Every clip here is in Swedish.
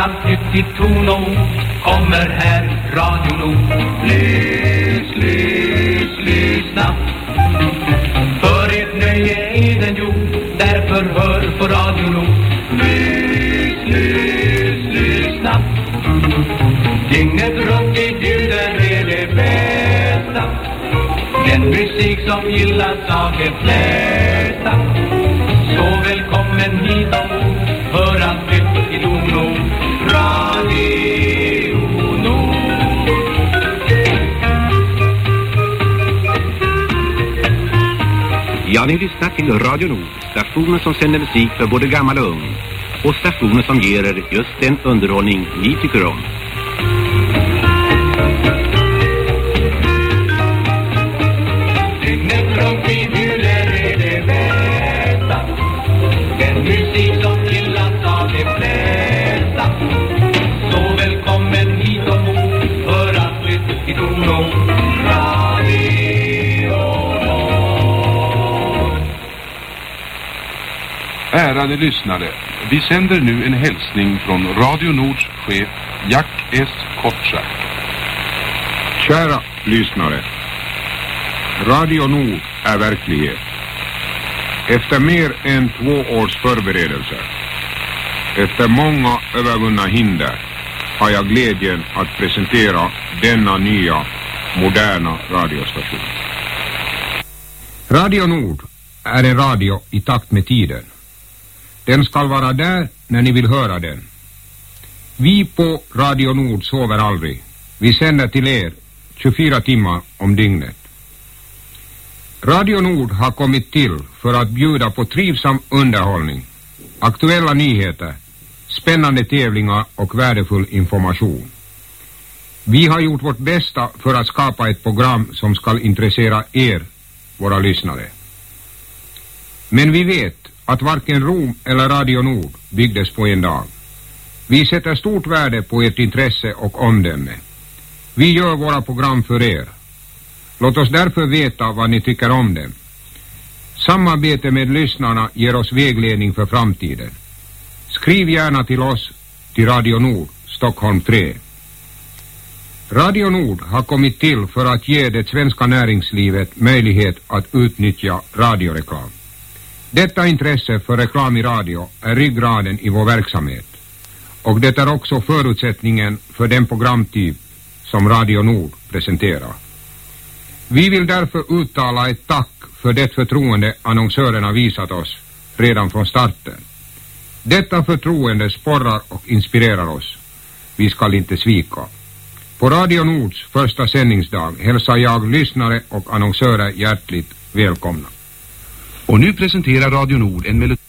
allt nytt i ton och kommer här Radio Nord. Lys, lys, lyssna. För ert nöje är den gjord, därför hör på Radio Nord. Lys, lys, lyssna. Dygnet runt i ljuden är det bästa. Den musik som gillas av de flesta. Så välkommen hit Ja, ni lyssnar till Radio Nord, stationen som sänder musik för både gammal och ung. Och stationen som ger er just den underhållning ni tycker om. Ärade lyssnare, vi sänder nu en hälsning från Radio Nords chef Jack S. Kotschack. Kära lyssnare. Radio Nord är verklighet. Efter mer än två års förberedelser, efter många övervunna hinder, har jag glädjen att presentera denna nya, moderna radiostation. Radio Nord är en radio i takt med tiden. Den skall vara där när ni vill höra den. Vi på Radio Nord sover aldrig. Vi sänder till er 24 timmar om dygnet. Radio Nord har kommit till för att bjuda på trivsam underhållning, aktuella nyheter, spännande tävlingar och värdefull information. Vi har gjort vårt bästa för att skapa ett program som ska intressera er, våra lyssnare. Men vi vet att varken Rom eller Radio Nord byggdes på en dag. Vi sätter stort värde på ert intresse och omdöme. Vi gör våra program för er. Låt oss därför veta vad ni tycker om dem. Samarbete med lyssnarna ger oss vägledning för framtiden. Skriv gärna till oss till Radio Nord, Stockholm 3. Radio Nord har kommit till för att ge det svenska näringslivet möjlighet att utnyttja radioreklam. Detta intresse för reklam i radio är ryggraden i vår verksamhet och det är också förutsättningen för den programtyp som Radio Nord presenterar. Vi vill därför uttala ett tack för det förtroende annonsörerna visat oss redan från starten. Detta förtroende sporrar och inspirerar oss. Vi skall inte svika. På Radio Nords första sändningsdag hälsar jag lyssnare och annonsörer hjärtligt välkomna. Och nu presenterar Radio Nord en melodi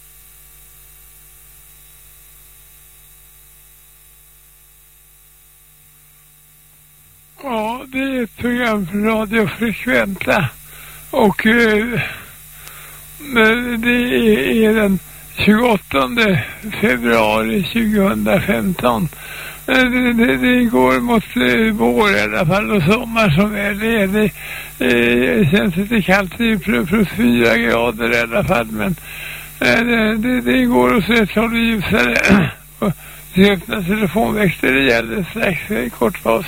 Ja, det är ett program från Radio Frekventa. Och eh, det är den 28 februari 2015. Det, det, det går mot eh, vår i alla fall och sommar som är eh, det. Det eh, känns lite kallt, det är plus, fyra grader i alla fall. Men eh, det, det, det går åt rätt håll ljusare. Och det öppnar telefonväxter det gäller strax, eh, kort paus.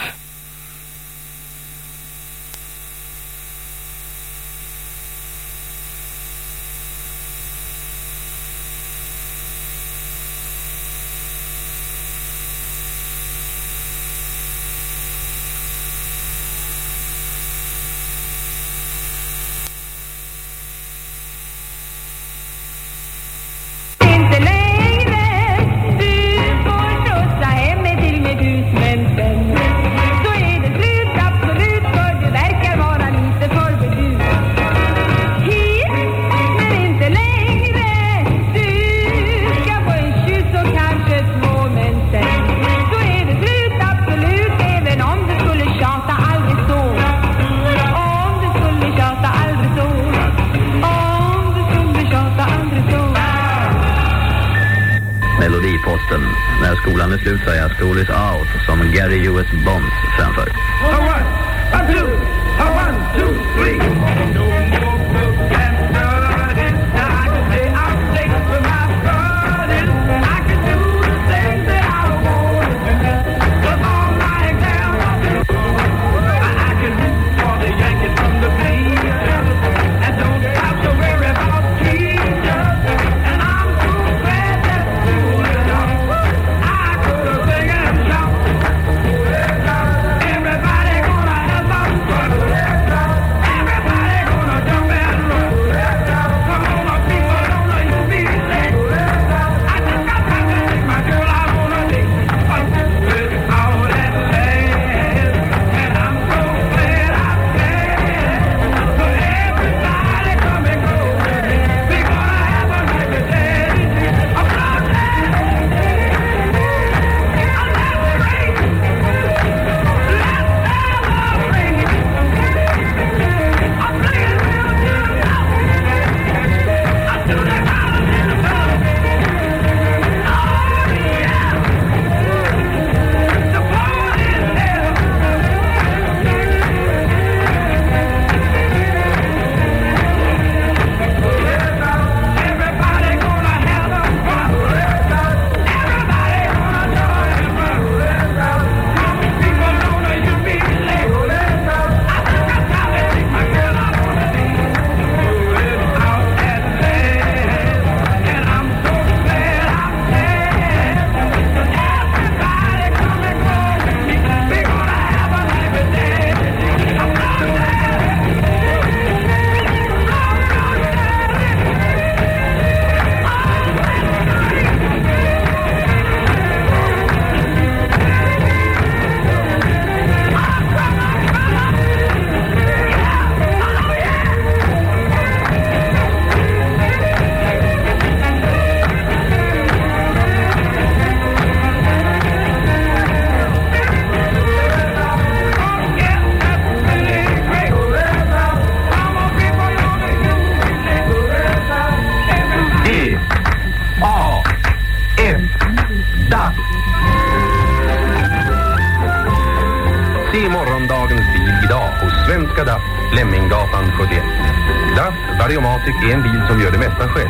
Variomatic är en bil som gör det mesta själv.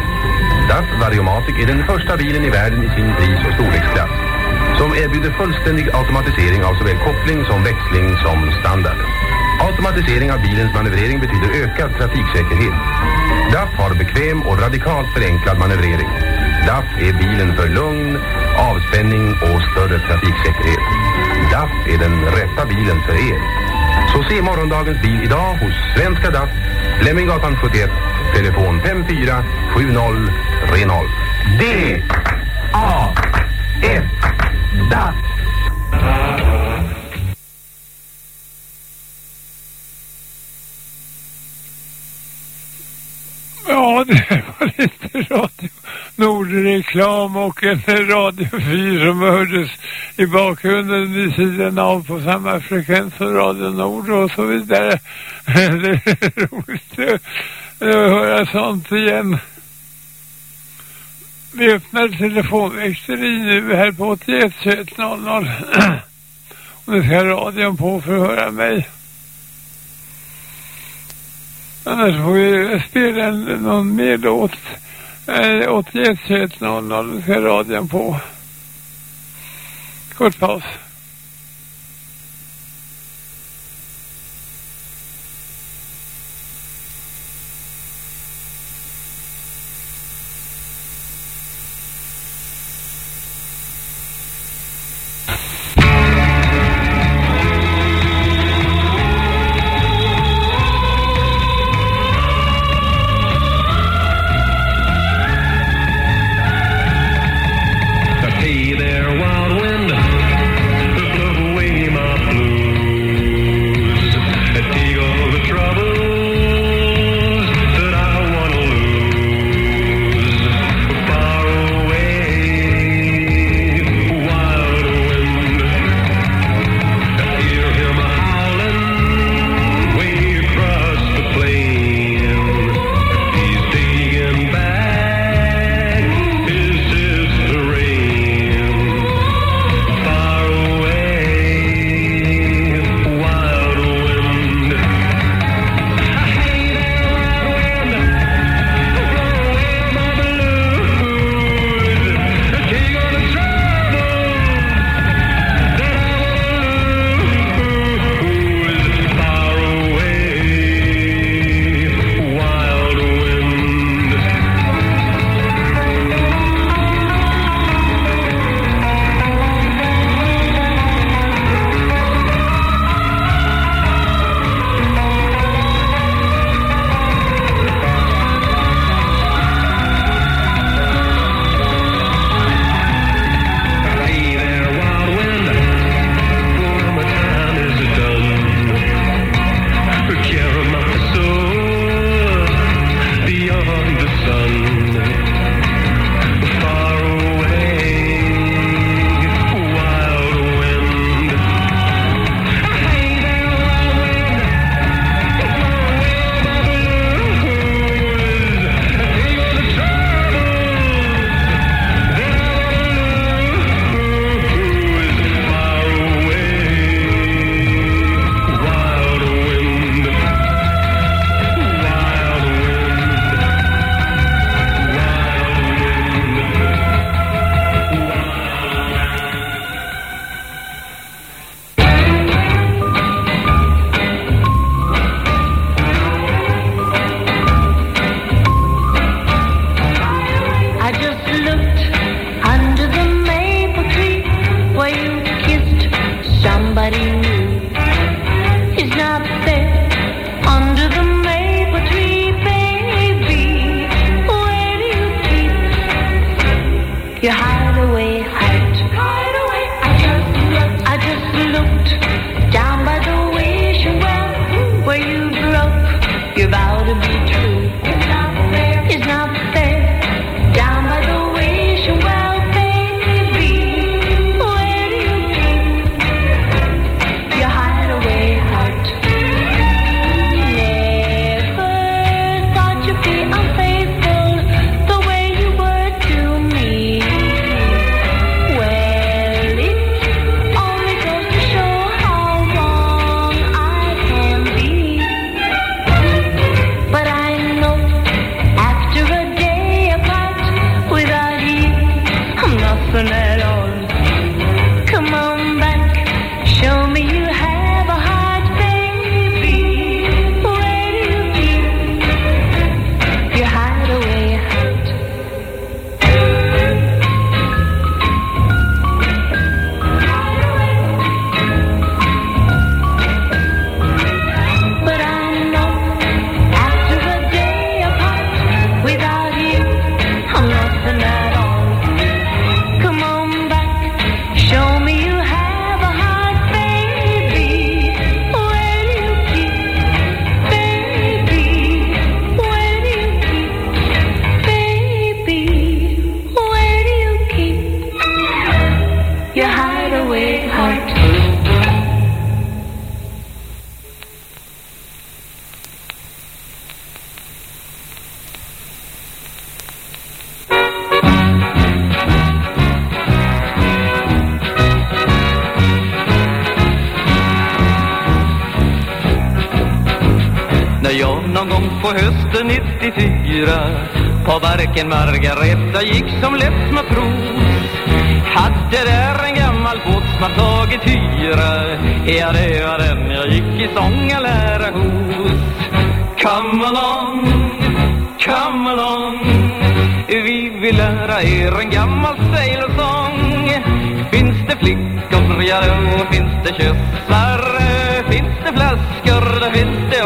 DAF Variomatic är den första bilen i världen i sin pris- och storleksklass som erbjuder fullständig automatisering av såväl koppling som växling som standard. Automatisering av bilens manövrering betyder ökad trafiksäkerhet. DAF har bekväm och radikalt förenklad manövrering. DAF är bilen för lugn, avspänning och större trafiksäkerhet. DAF är den rätta bilen för er. Så se morgondagens bil idag hos Svenska DAF, Fleminggatan 71, telefon 54 70 30. D A F DAF. Ja, det var lite Radio Nordreklam och en Radio 4 som hördes i bakgrunden vid sidan av på samma frekvens som Radio Nord och så vidare. Det är roligt höra sånt igen. Vi öppnar telefonväxteri nu här på 81 21 00. Och nu ska radion på för att höra mig. Annars får vi spela en, någon mer låt. Eh, 81 21 00 ska radion på. Kort paus.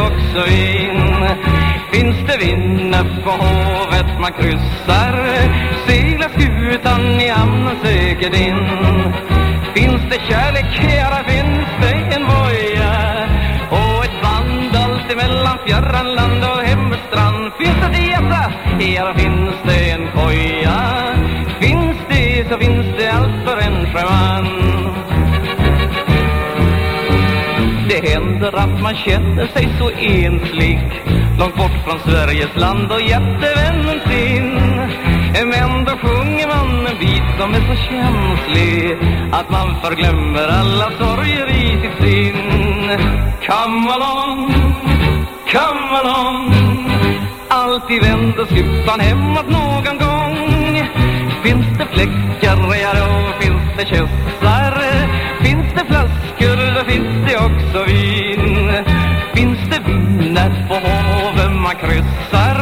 Också in. Finns det vinner på havet man kryssar? Seglar skutan i hamnen säkert in Finns det kärlek, ja då finns det en boja. Och ett band allt emellan fjärran land och hemstrand Finns det dieta, ja då finns det en koja Finns det så finns det allt för en sjöman händer att man känner sig så enslig Långt bort från Sveriges land och hjärtevännen sin. Men då sjunger man en bit som är så känslig Att man förglömmer alla sorger i sitt sinn. Come along, come along. Alltid vänder skutan hemåt någon gång. Finns det fläckar, ja då finns det kyssar Finns det flaskor, då finns det också vin på hoven man kryssar.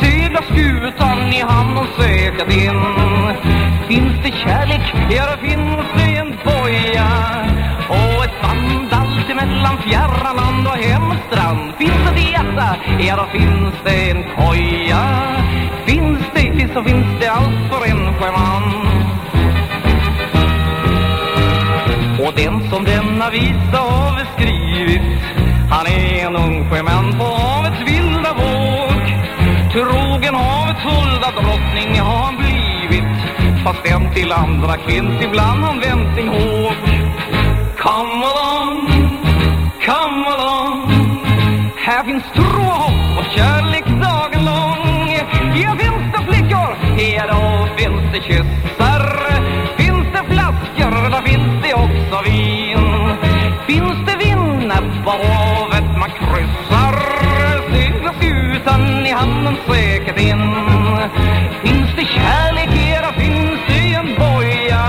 Seglar skutan i hamn och säkert in Finns det kärlek, ja då finns det en boja. Och ett band allt emellan fjärran land och hemstrand. Finns det hjärta, ja då finns det en koja. Finns det så finns det allt för en sjöman. Och den som denna visa har skrivit han är en ung sjöman på havets vilda våg Trogen havets hulda drottning har han blivit. Fast en till andra kvinns ibland han vänt sin håg. Come along, come along Här finns tro och hopp och kärlek dagen lång. Ja, finns det flickor, ja då finns det kyssar. Finns det flaskor, då finns det också vin. Finns det viner säkert Finns det kärlek, i era finns det en boja?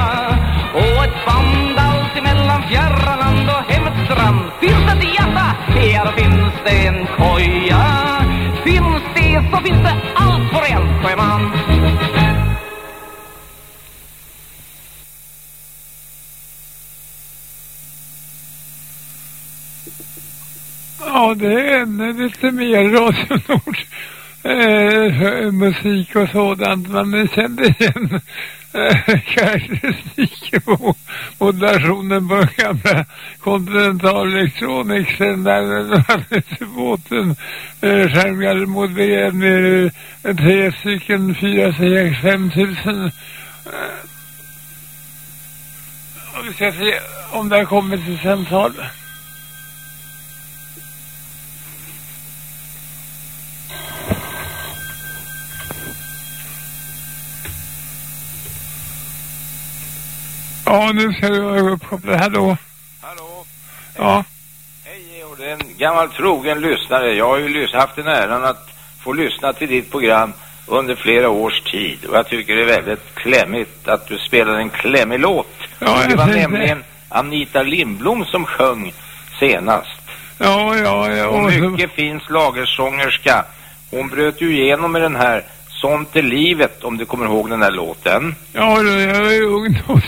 Och ett band allt emellan fjärran land och hemmets strand. Finns det ett hjärta, i era finns det en koja. Finns det så finns det allt för en sjöman Ja, det är ännu lite mer Radio Nord eh, musik och sådant. Man kände igen eh, karaktäristiken på modulationen på den gamla Continental Electronicsen där den hade till båten eh, skärmgallermodell med eh, tre stycken 4 CX 5000 eh, och vi ska se om det har kommit till samtal. Ja, nu ska vara uppkopplad. Hallå? Hallå? Ja. Hej Georg, det är en gammal trogen lyssnare. Jag har ju haft den äran att få lyssna till ditt program under flera års tid. Och jag tycker det är väldigt klämmigt att du spelar en klämmig låt. Ja, det jag var nämligen Anita Lindblom som sjöng senast. Ja, ja, ja. Och mycket fin slagersångerska. Hon bröt ju igenom med den här Sånt är livet, om du kommer ihåg den här låten. Ja, då, jag var ung då.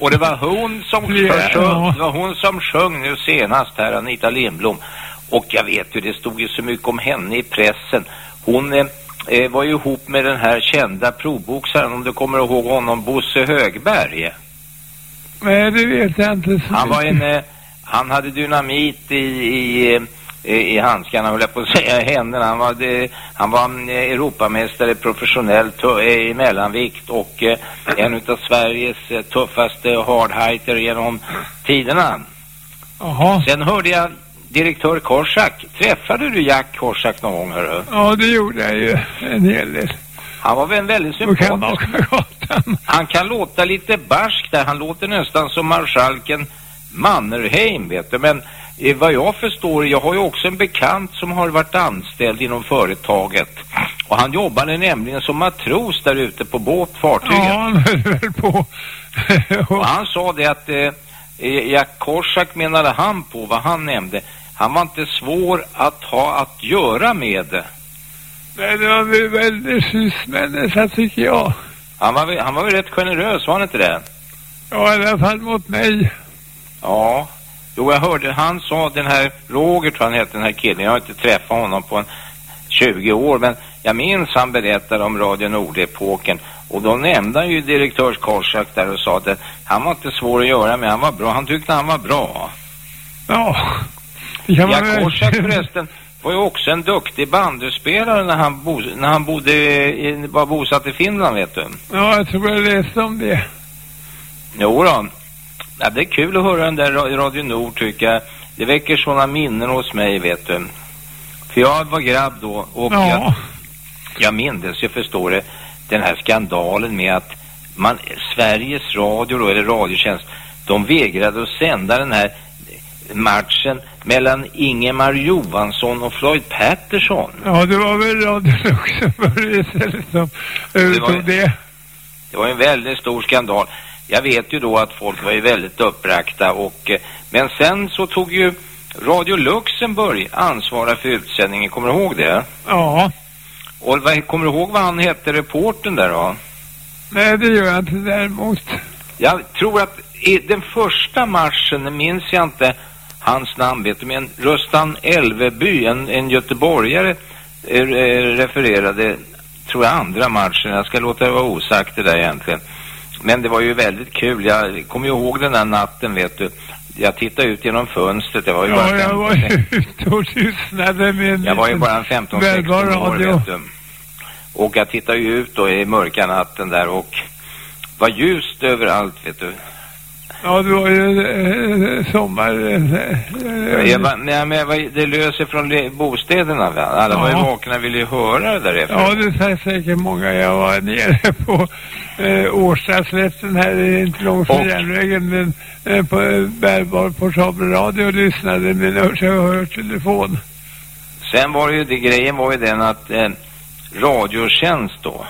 Och det var hon som Ja. sjöng, det var hon som sjöng nu senast här, Anita Lindblom. Och jag vet ju, det stod ju så mycket om henne i pressen. Hon eh, eh, var ju ihop med den här kända provboxaren, om du kommer ihåg honom, Bosse Högberg. Nej, det vet jag inte. så Han var en, eh, han hade dynamit i, i, eh, i handskarna, höll jag på att säga, i händerna. Han var, det, han var eh, Europamästare professionellt eh, i mellanvikt och eh, en utav Sveriges eh, tuffaste hardhighter genom tiderna. Jaha. Sen hörde jag direktör Korsak. Träffade du Jack Korsak någon gång, hörru? Ja, det gjorde jag ju en hel del. Han var väl en väldigt sympatisk. Han kan låta lite barsk där. Han låter nästan som marskalken Mannerheim, vet du. Men eh, vad jag förstår, jag har ju också en bekant som har varit anställd inom företaget. Och han jobbade nämligen som matros där ute på båtfartyget. Ja, han höll väl på. Och han sa det att eh, eh, Jack Korsak menade han på vad han nämnde. Han var inte svår att ha att göra med. Men det var väl väldigt schysst människa tycker jag. Han var, han var väl rätt generös, var han inte det? Ja, i alla fall mot mig. Ja. Jo, jag hörde, han sa, den här Roger tror han hette, den här killen. Jag har inte träffat honom på en 20 år, men jag minns han berättade om Radio Nord-epoken. Och då nämnde han ju direktörs Korsak där och sa att han var inte svår att göra med, han var bra. Han tyckte han var bra. Ja. Väl- Korsak förresten var ju också en duktig bandyspelare när han, bo, när han bodde i, var bosatt i Finland, vet du. Ja, jag tror jag läste om det. Jo då. Ja, det är kul att höra den där ra- Radio Nord tycker jag. Det väcker sådana minnen hos mig, vet du. För jag var grabb då och Ja. jag, jag minns, jag förstår det, den här skandalen med att man, Sveriges Radio då, eller Radiotjänst, de vägrade att sända den här matchen mellan Ingemar Johansson och Floyd Patterson. Ja, det var väl Radio Luxemburg istället som övertog det. Det var en väldigt stor skandal. Jag vet ju då att folk var ju väldigt uppbragta och eh, men sen så tog ju Radio Luxemburg ansvara för utsändningen, kommer du ihåg det? Ja. Och vad, kommer du ihåg vad han hette, reporten där då? Nej, det gör jag inte däremot. Jag tror att i den första matchen, minns jag inte hans namn vet du, men Rustan Elveby, en, en göteborgare, eh, refererade, tror jag, andra matchen. Jag ska låta det vara osagt det där egentligen. Men det var ju väldigt kul. Jag kommer ju ihåg den där natten, vet du. Jag tittade ut genom fönstret. Jag var ju bara Ja, jag 15, var ju ute och lyssnade med en jag var ju bara en 15-16 bärbar år, vet du. Och jag tittade ju ut då i mörka natten där och var ljust överallt, vet du. Ja, det var ju eh, sommar... Eh, Jag bara, nej, men det löser från bostäderna. Va? Alla var ju Ja. vakna ville ju höra det där efter. Ja, det säger säkert många. Jag var nere på eh, Årstaslätten här, inte långt från järnvägen, men eh, på eh, bärbar portabel radio och lyssnade med hörtelefon. Sen var det ju, det, grejen var ju den att eh, Radiotjänst då,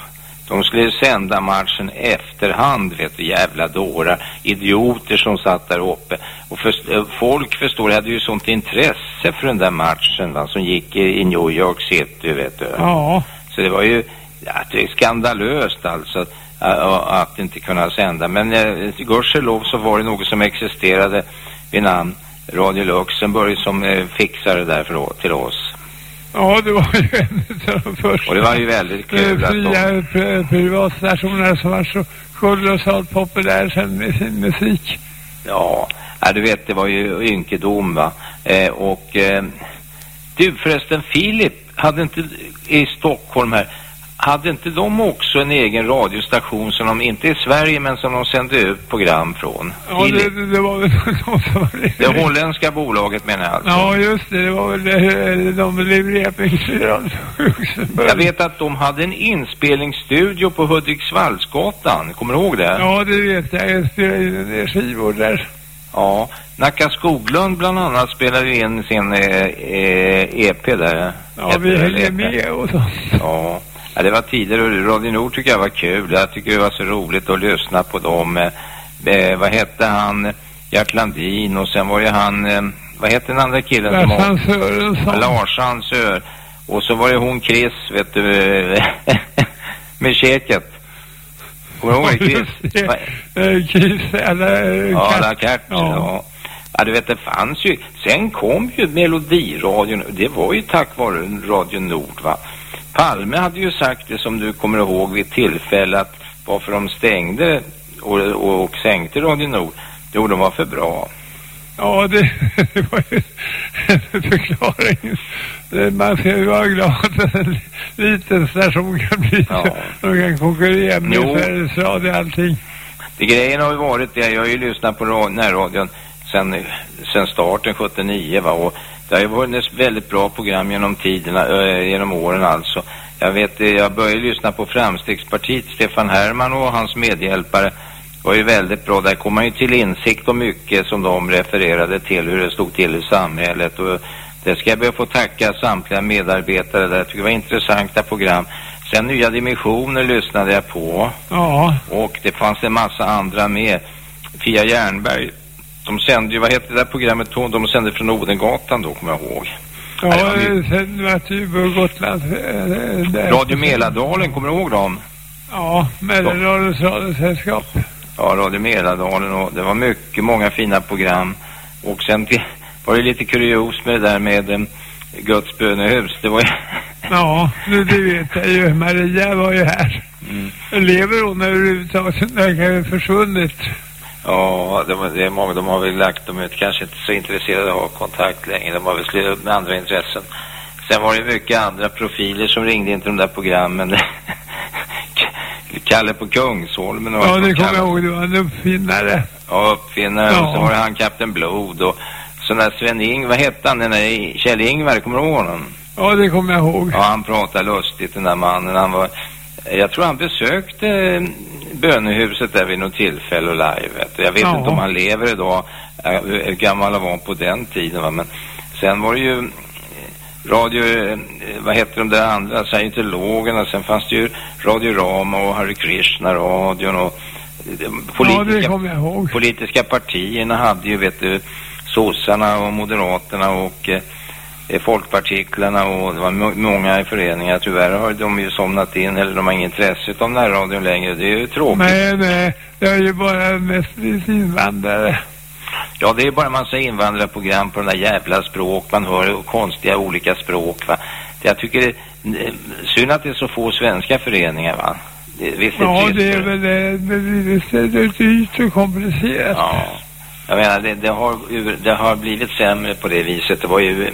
de skulle sända matchen efterhand, vet du, jävla dårar, idioter som satt där uppe. Och för, eh, folk förstår, hade ju sånt intresse för den där matchen va, som gick i, i New York City, vet du. Ja. Så det var ju, ja, det är skandalöst alltså att, att inte kunna sända. Men eh, gudskelov så var det något som existerade vid namn Radio Luxemburg som eh, fixade det där för, till oss. Ja, det var ju en av de första Och det var ju väldigt kul eh, att de... fria pri- privatstationerna som var så kolossalt populär sen med sin musik. Ja, ja, du vet det var ju ynkedom va. Eh, och eh, du förresten Filip hade inte i Stockholm här hade inte de också en egen radiostation som de, inte i Sverige men som de sände ut program från? Ja, det, det, det var väl de det. Det holländska bolaget menar jag alltså. Ja, just det. Det var väl det, de blev repningsfyran. Jag vet att de hade en inspelningsstudio på Hudiksvallsgatan, kommer du ihåg det? Ja, det vet jag. Jag spelade in en del skivor där. Ja. Nacka Skoglund bland annat spelade in sin eh, eh, EP där. Ja, vi höll med och sånt. Ja. Ja, det var tider och Radio Nord tycker jag var kul. Jag tycker det var så roligt att lyssna på dem. Eh, eh, vad hette han? Gert Landin och sen var det han, eh, vad hette den andra killen Larsan Sörensson. Larsan Sör. Och så var det hon Chris, vet du, med käket. Kommer du ihåg Chris? Eh, Chris, eller... eh, Ja, Katt. la carte, ja. ja. du vet, det fanns ju... Sen kom ju Melodiradion. Det var ju tack vare Radio Nord, va. Palme hade ju sagt det som du kommer ihåg vid tillfälle att varför de stängde och, och, och sänkte Radio Nord. Jo, de var för bra. Ja, det, det var ju en förklaring. Man ska ju vara glad att en liten station kan bli så. De kan konkurrera med Jo. Sveriges Radio och allting. Det grejen har ju varit det, jag har ju lyssnat på ra- närradion sen, sen starten 79 va och det har ju varit väldigt bra program genom tiderna, äh, genom åren alltså. Jag vet, eh, jag började lyssna på Framstegspartiet, Stefan Herman och hans medhjälpare Det var ju väldigt bra. Där kom man ju till insikt om mycket som de refererade till, hur det stod till i samhället. Och det ska jag be att få tacka samtliga medarbetare där. Jag tycker det var intressanta program. Sen Nya Dimensioner lyssnade jag på. Ja. Och det fanns en massa andra med. Fia Jernberg, de sände ju, vad hette det där programmet? De sände från Odengatan då, kommer jag ihåg. Ja, sen vart det ju Gotland. eh, där. Radio Mälardalen, kommer du ihåg dem? Ja, Mälardalens radiosällskap. Ja, Radio Mälardalen och det var mycket, många fina program. Och sen till, var det lite kurios med det där med um, Guds bönehus. Det var ju... Ja, det, det vet jag ju. Maria var ju här. Mm. Lever hon överhuvudtaget? Den verkar ju försvunnit. Ja, var, det är många, de har väl lagt dem ut, kanske inte så intresserade av att ha kontakt längre. De har väl slutat upp med andra intressen. Sen var det mycket andra profiler som ringde in till de där programmen. Kalle på Kungsholmen Ja, det kommer jag ihåg. Det var en uppfinnare. Ja, uppfinnare. Ja. Och sen var det han Kapten Blod och sån där Sven-Ing, vad hette han, den där Kjell-Ingvar, kommer du ihåg honom? Ja, det kommer jag ihåg. Ja, han pratade lustigt den där mannen. Han var, jag tror han besökte eh, bönehuset där vid något tillfälle och live. Jag vet Ja. inte om han lever idag, eh, hur gammal han var på den tiden va? men sen var det ju eh, radio, vad heter de där andra, scientologerna, sen fanns det ju Radio Rama och Hare Krishna radion och eh, Ja, politiska partierna hade ju, vet du, sossarna och moderaterna och folkpartiklarna och det var må- många föreningar. Tyvärr har de ju somnat in eller de har inget intresse av närradion längre. Det är ju tråkigt. Nej, nej. Det är ju bara mest invandrare. Ja, det är bara en massa invandrarprogram på den där jävla språk. Man hör konstiga olika språk, va. Jag tycker det är eh, synd att det är så få svenska föreningar, va. Det, visst Ja, det är väl det. Det blir det är dyrt och komplicerat. Ja. Jag menar, det, det, har, det har blivit sämre på det viset. Det var ju...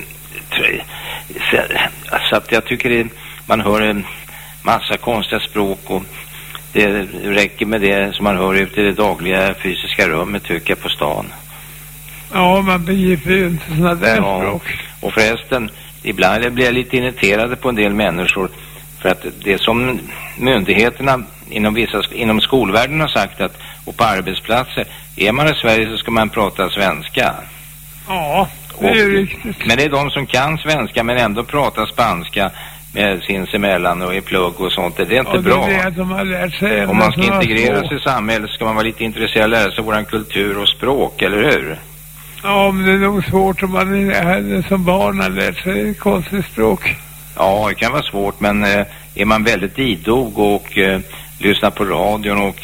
så- att jag tycker det, man hör en massa konstiga språk och det räcker med det som man hör ute i det dagliga fysiska rummet tycker jag på stan. Ja, man begriper ju inte sådana där Ja. språk. Och förresten, ibland blir jag lite irriterade på en del människor för att det som myndigheterna inom, vissa, inom skolvärlden har sagt att och på arbetsplatser, är man i Sverige så ska man prata svenska. Ja, det är riktigt. Men det är de som kan svenska men ändå pratar spanska med sinsemellan och i plugg och sånt. Det är inte det bra. det de har lärt sig. Om man ska integreras i samhället ska man vara lite intresserad av att lära sig våran kultur och språk, eller hur? Ja, men det är nog svårt om man är, som barn har lärt sig konstigt språk. Ja, det kan vara svårt men eh, är man väldigt idog och eh, lyssnar på radion och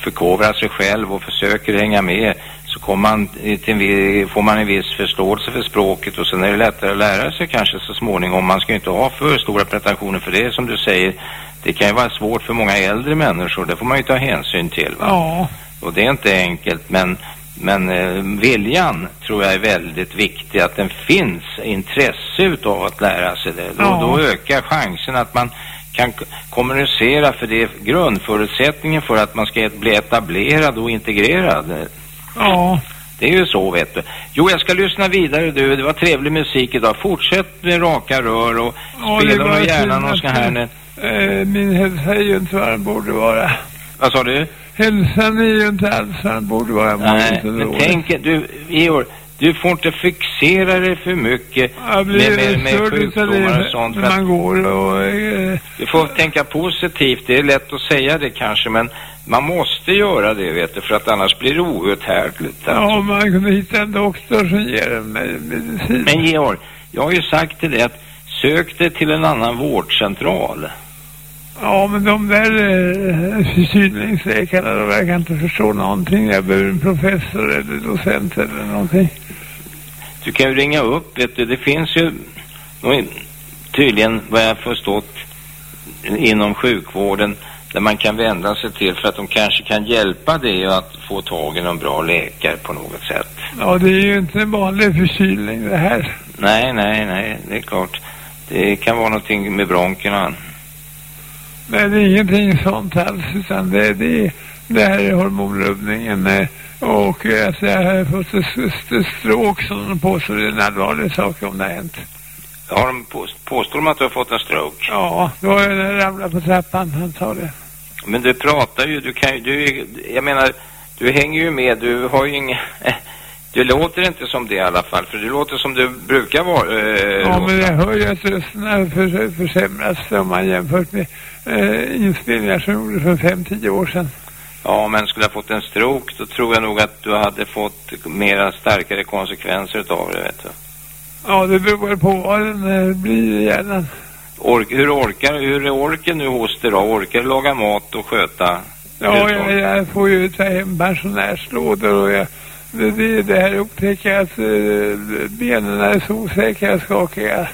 förkovrar sig själv och försöker hänga med så man en, får man en viss förståelse för språket och sen är det lättare att lära sig kanske så småningom. Man ska inte ha för stora pretensioner för det som du säger. Det kan ju vara svårt för många äldre människor, det får man ju ta hänsyn till. Va? Ja. Och det är inte enkelt men, men eh, viljan tror jag är väldigt viktig. Att den finns intresse utav att lära sig det. Då, Ja. då ökar chansen att man kan kommunicera för det är grundförutsättningen för att man ska bli etablerad och integrerad. Ja. Det är ju så vet du. Jo, jag ska lyssna vidare du. Det var trevlig musik idag. Fortsätt med raka rör och Ja, spela synd någon att ska här nu. Eh, min hälsa är ju inte vad den borde vara. Vad sa du? Hälsan är ju inte alls vad den borde vara. Nej, men tänk, du, Georg, du får inte fixera dig för mycket med, med, med sjukdomar och sånt. För man går och... Eh, du får tänka positivt. Det är lätt att säga det kanske, men man måste göra det, vet du, för att annars blir det outhärdligt. alltså. ja, man kunde hitta en doktor som ger en med- medicin. Men Georg, jag har ju sagt till dig att sök dig till en annan vårdcentral. Ja, men de där eh, förkylningsläkarna, de verkar inte förstå någonting. Jag behöver en professor eller docent eller någonting. Du kan ju ringa upp, vet du. Det finns ju tydligen, vad jag förstått, inom sjukvården där man kan vända sig till för att de kanske kan hjälpa dig att få tag i någon bra läkare på något sätt. Ja, det är ju inte en vanlig förkylning det här. Nej, nej, nej, det är klart. Det kan vara någonting med bronkerna. Men det är ingenting sånt alls, utan det, det, det här är hormonrubbningen. eh, Och eh, att jag har fått ett, stråk som de påstår är en allvarlig sak om det har hänt. Har de påst- påstår de att du har fått en stroke? Ja, då har jag ramlat på trappan, det. Men du pratar ju, du kan ju, du, jag menar, du hänger ju med, du har ju inga, du låter inte som det i alla fall, för du låter som du brukar vara. Eh, Ja, låta. men jag hör ju att rösterna för, försämras om man jämfört med eh, inspelningar som gjordes för fem, tio år sedan. Ja, men skulle jag fått en stroke, då tror jag nog att du hade fått mera starkare konsekvenser utav det, vet du. Ja, det beror på vad den eh, blir i hjärnan. Ork, hur orkar, hur är orken nu hos dig då? Orkar du laga mat och sköta? Ja, jag, jag får ju ta hem pensionärslådor och jag, det, det, det här upptäcker att eh, benen är så osäkra och skakiga.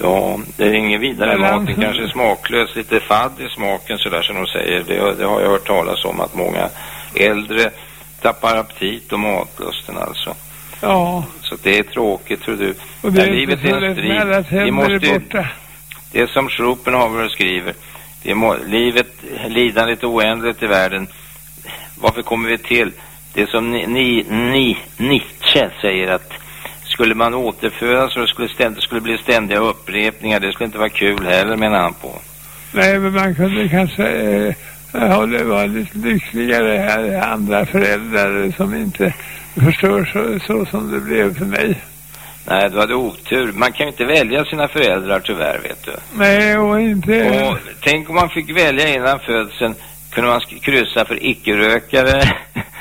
Ja, det är ingen vidare Men, mat. Den kanske är smaklös, lite fadd i smaken sådär som de säger. Det, det har jag hört talas om att många äldre tappar aptit och matlusten alltså. Ja, Så det är tråkigt tror du. och det är livet är en strid. Vi måste är ju- borta. Det är som Schopenhauer skriver. Vi må, livet, lidandet är oändligt i världen. Varför kommer vi till? Det som ni, ni, ni, Nietzsche säger att skulle man återfödas så det skulle, ständigt, skulle bli ständiga upprepningar. Det skulle inte vara kul heller menar han på. Nej, men man kunde kanske eh, det var lite lyckligare här, andra föräldrar som inte förstår så, så som det blev för mig. Nej, du hade otur. Man kan ju inte välja sina föräldrar tyvärr, vet du. Nej, och inte... Och tänk om man fick välja innan födseln. Kunde man kryssa för icke-rökare,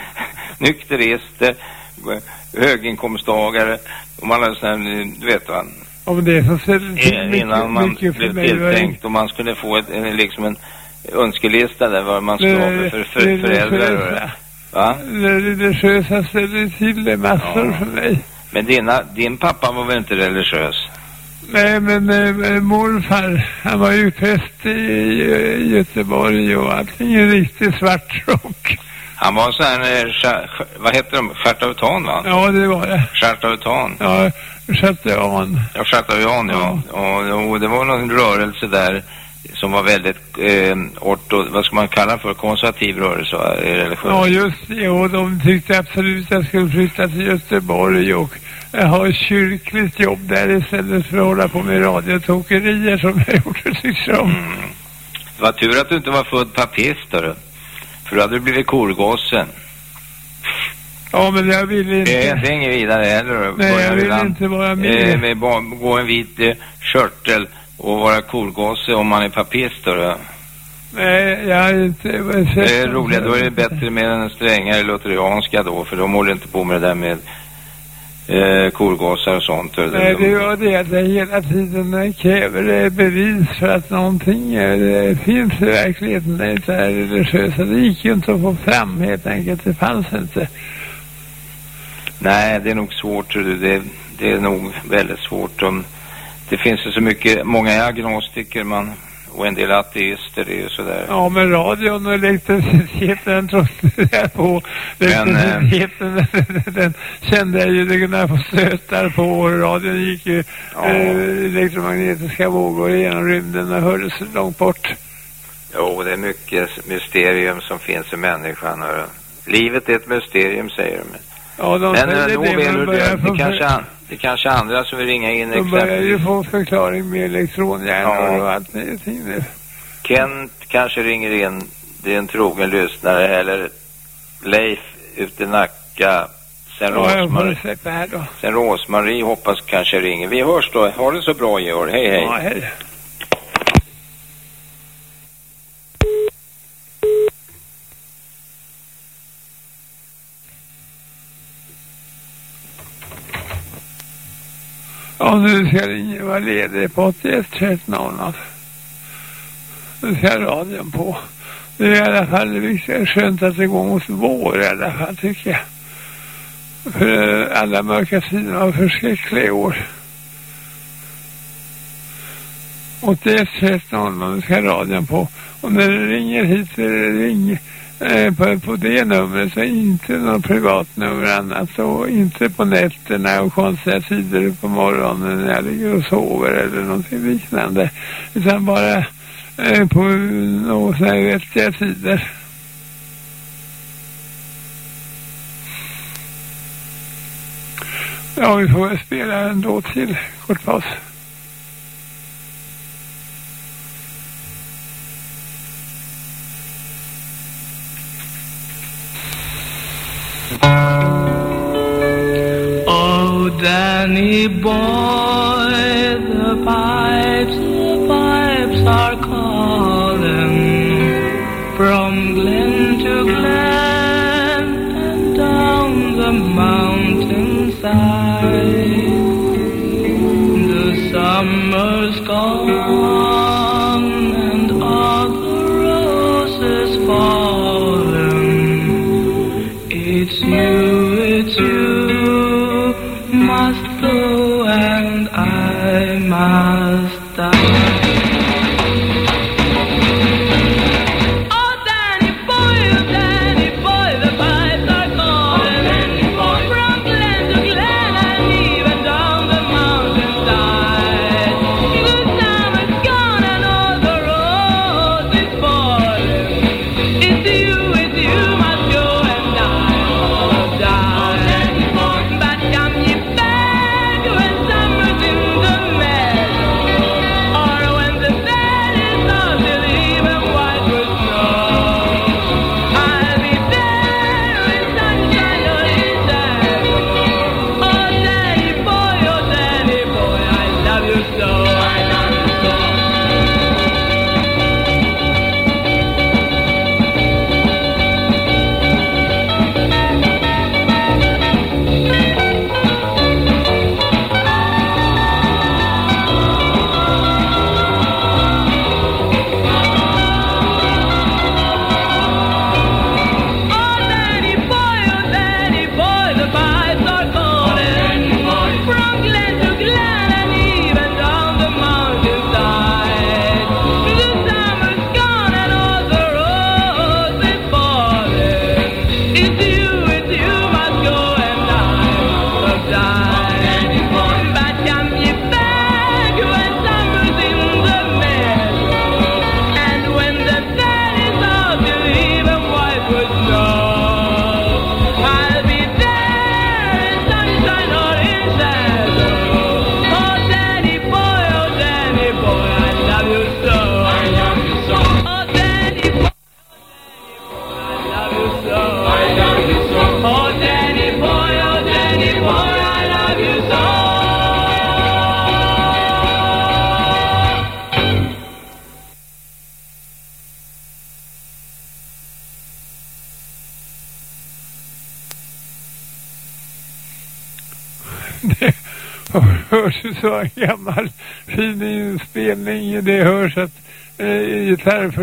nykterister, höginkomsttagare. Och man hade sån här, du vet va, Om det som ställer till eh, mycket, innan man mycket blev tilltänkt och man skulle få ett, en, liksom en önskelista där vad man skulle ha för, för, för det föräldrar. religiösa. Va? Det religiösa ställer till det massor Ja. för mig. Men dina, din pappa var väl inte religiös? Nej, men äh, morfar, han var ju präst i, i Göteborg och allting i riktigt svart rock. Han var en sån här, eh, vad heter de, chartautan va? Ja, det var det. Chartautan. Ja, Chateauan. Ja, chartautan ja. Och, och det var någon rörelse där som var väldigt eh, orto, vad ska man kalla för, konservativ rörelse va? i religion. Ja, just det. Och de tyckte absolut att jag skulle flytta till Göteborg och eh, ha kyrkligt jobb där istället för att hålla på med radiotokerier som jag gjorde liksom. Det var tur att du inte var född papist hörru. För då hade du blivit korgosse. Ja, men jag ville inte... Det är inget vidare heller. Nej, jag vill redan, inte vara med. Eh, med gå en vit eh, körtel och vara korgosse om man är papist hörru. Nej, jag har inte. Det är roligt, då är det bättre med den strängare lutherianska då, för de håller inte på med det där med eh, korgossar och sånt. Nej, De- det var det att jag hela tiden eh, kräver bevis för att någonting eh, finns i verkligheten. Det är inte här religiösa. Det gick ju inte att få fram helt enkelt. Det fanns inte. Nej, det är nog svårt, tror du. Det, det är nog väldigt svårt. Om, det finns ju så mycket, många agnostiker man, och en del ateister, är ju sådär. Ja, men radion och elektriciteten trodde jag på. Men, eh, Elektriciteten, den kände jag ju det jag få stötar på. Radion gick ju Ja. eh, elektromagnetiska vågor genom rymden och hördes långt bort. Jo, det är mycket mysterium som finns i människan. hörru. Livet är ett mysterium, säger de. Ja, de Men säger eh, det, men det, det, kanske, an- det kanske andra som vill ringa in De börjar ju exempelvis. få förklaring med elektronhjärnor Ja. och allt nu. Kent kanske ringer in, det är en trogen lyssnare, eller Leif ute i Nacka. Sen Ja, Rosmarie. då. Sen Rosmarie hoppas kanske ringer. Vi hörs då. Ha det så bra Georg. Hej hej. Ja, hej. Ja, nu ska ringen vara ledig på 81 13 Nu ska radion på. Det är i alla fall det viktiga. Skönt att det går mot vår i alla fall tycker jag. För eh, alla mörka sidor var förskräckliga i år. 81 13 nu ska radion på. Och när det ringer hit så är det ring Eh, på, på det numret så inte något privatnummer annat och inte på nätterna och konstiga tider på morgonen när jag ligger och sover eller någonting liknande. Utan bara eh, på några sådana här vettiga tider. Ja, vi får väl spela en låt till. Kort paus. Oh, Danny boy, the pipes, the pipes are calling from glen to glen and down the mountainside. The summer's gone.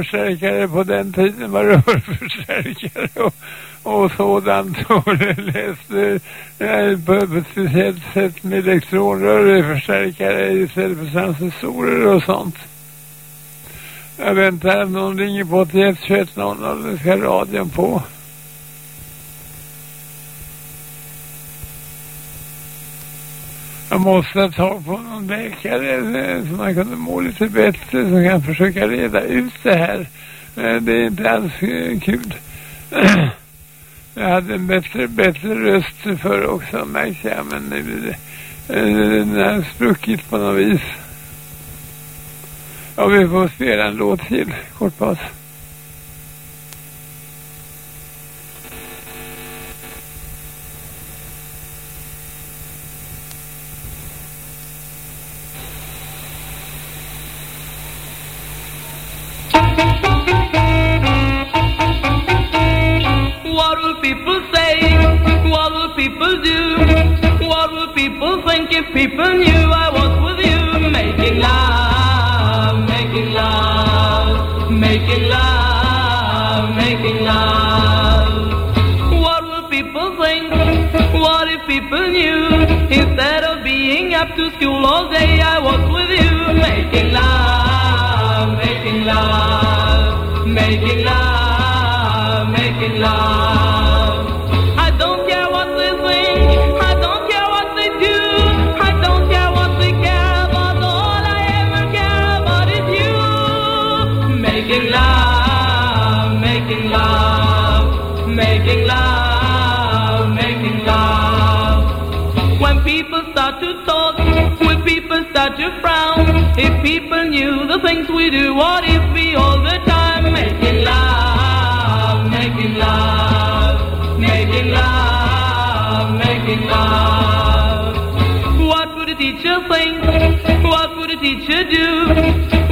rörförstärkare. På den tiden var rörförstärkare och, och sådant. Och det läste jag på, på ett speciellt sätt med elektronrörförstärkare istället för sensorer och sånt. Jag väntar att någon ringer på 81 21 00. Nu ska radion på. Jag måste ta på någon läkare eh, så man kunde må lite bättre som kan försöka reda ut det här. Eh, det är inte alls eh, kul. Jag hade en bättre, bättre röst förr också märkte jag men nu den har spruckit på något vis. Ja, vi får spela en låt till. Kort paus. people knew I was with you, making love, making love, making love, making love. What will people think? What if people knew? Instead of being up to school all day, I was with you. the things we do. What if we all the time making love, making love, making love, making love? What would a teacher think? What would a teacher do?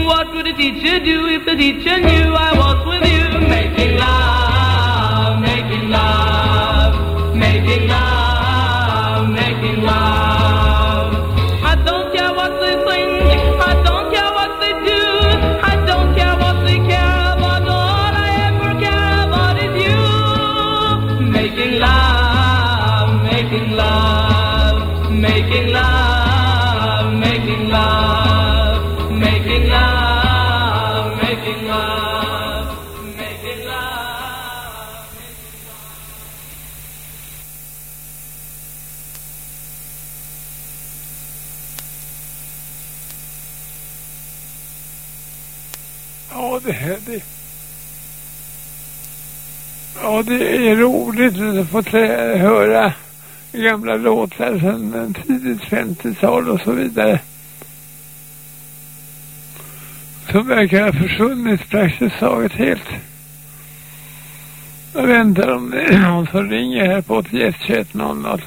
What would a teacher do if the teacher knew I was with you making love? Ja, det är roligt att få höra gamla låtar sedan tidigt 50-tal och så vidare. Som verkar ha försvunnit praktiskt taget helt. Jag väntar om det är någon som ringer här på 81 21 00.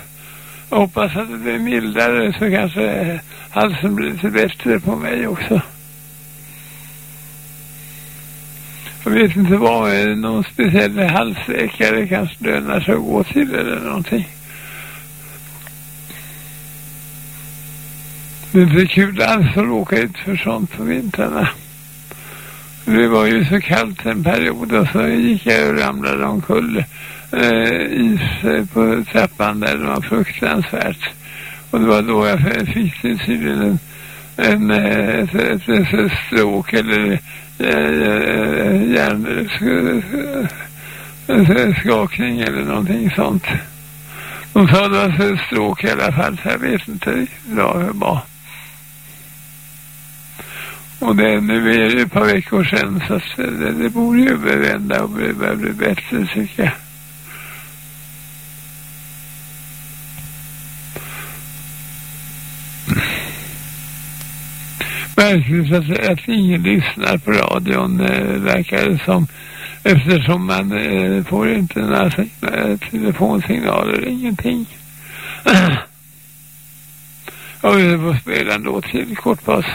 Jag hoppas att det blir mildare så kanske halsen blir lite bättre på mig också. Jag vet inte vad är det någon speciell halsläkare kanske lönar sig att gå till eller någonting. Det är inte kul alls att råka ut för sånt på vintrarna. Det var ju så kallt en period och så gick jag och ramlade omkull eh, is eh, på trappan där. Det var fruktansvärt. Och det var då jag fick tydligen en, en, eh, ett, ett, ett stråk eller Eh, eh, eh, hjärnskakning eller någonting sånt. De sa det var stråk i alla fall så jag vet inte hur bra hur det var. Och det, nu är det ett par veckor sedan så det, det borde ju vända och bli, börja bli bättre tycker jag. Märkligt att, att ingen lyssnar på radion eh, verkar det som eftersom man eh, får inte några telefonsignaler, ingenting. Jag vill få spela en låt till, kortpass.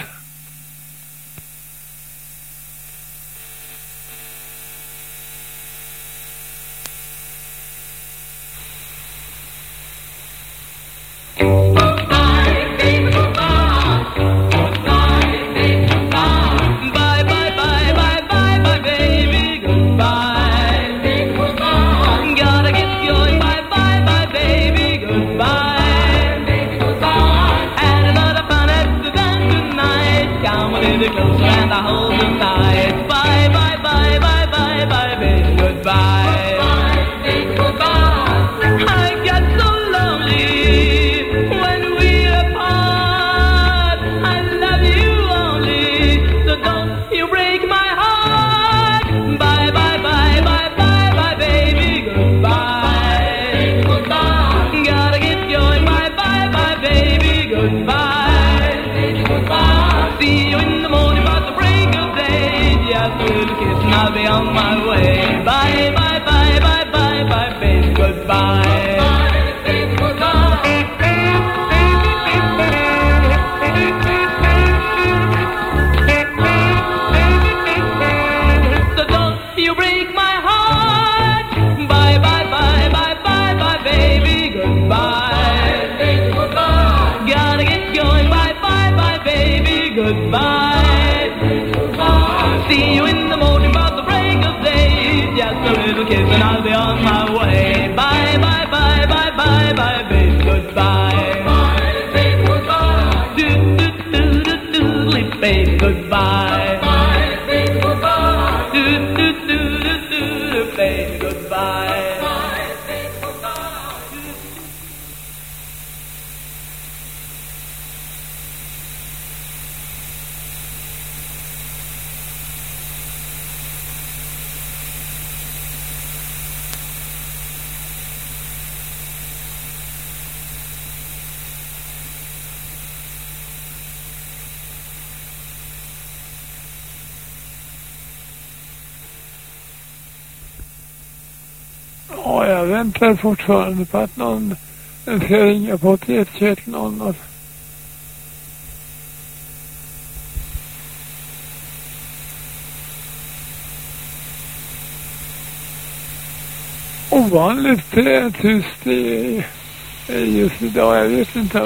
Baby, goodbye. See you in the morning about the break of day. Just a little kiss and I'll be on my väntar fortfarande på att någon ska ringa på 812100. Ovanligt tyst i, just idag. Jag vet inte.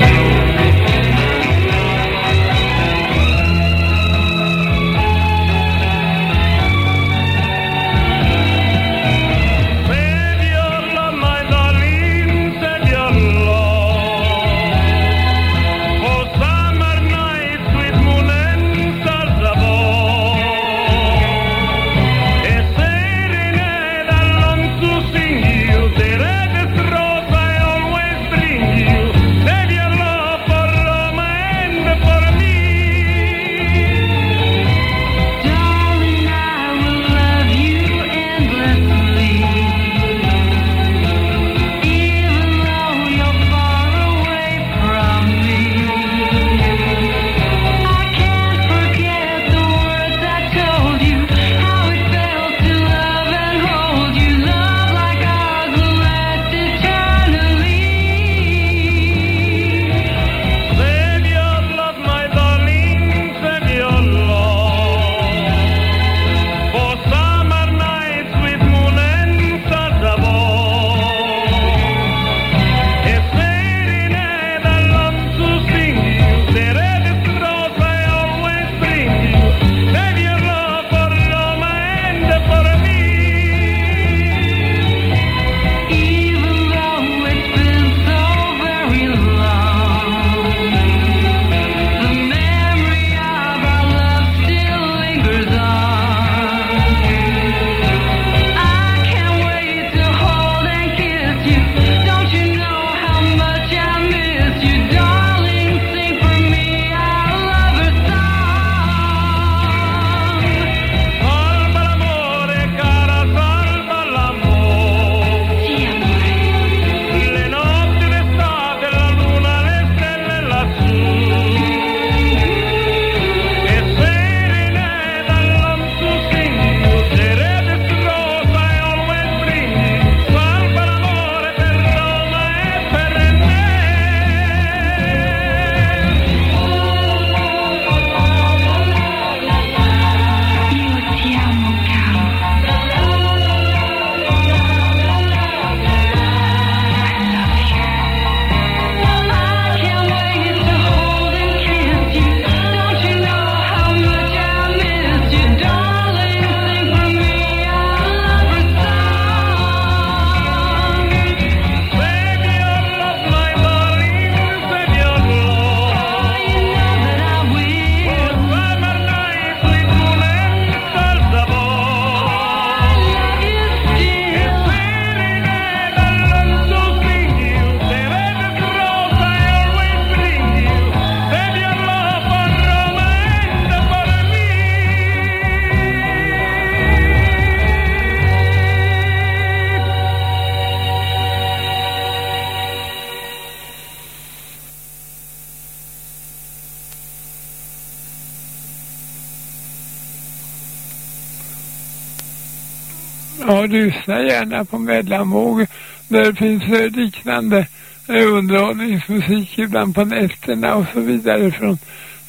Gärna på mellanvåg. Där det finns eh, liknande eh, underhållningsmusik ibland på nätterna och så vidare från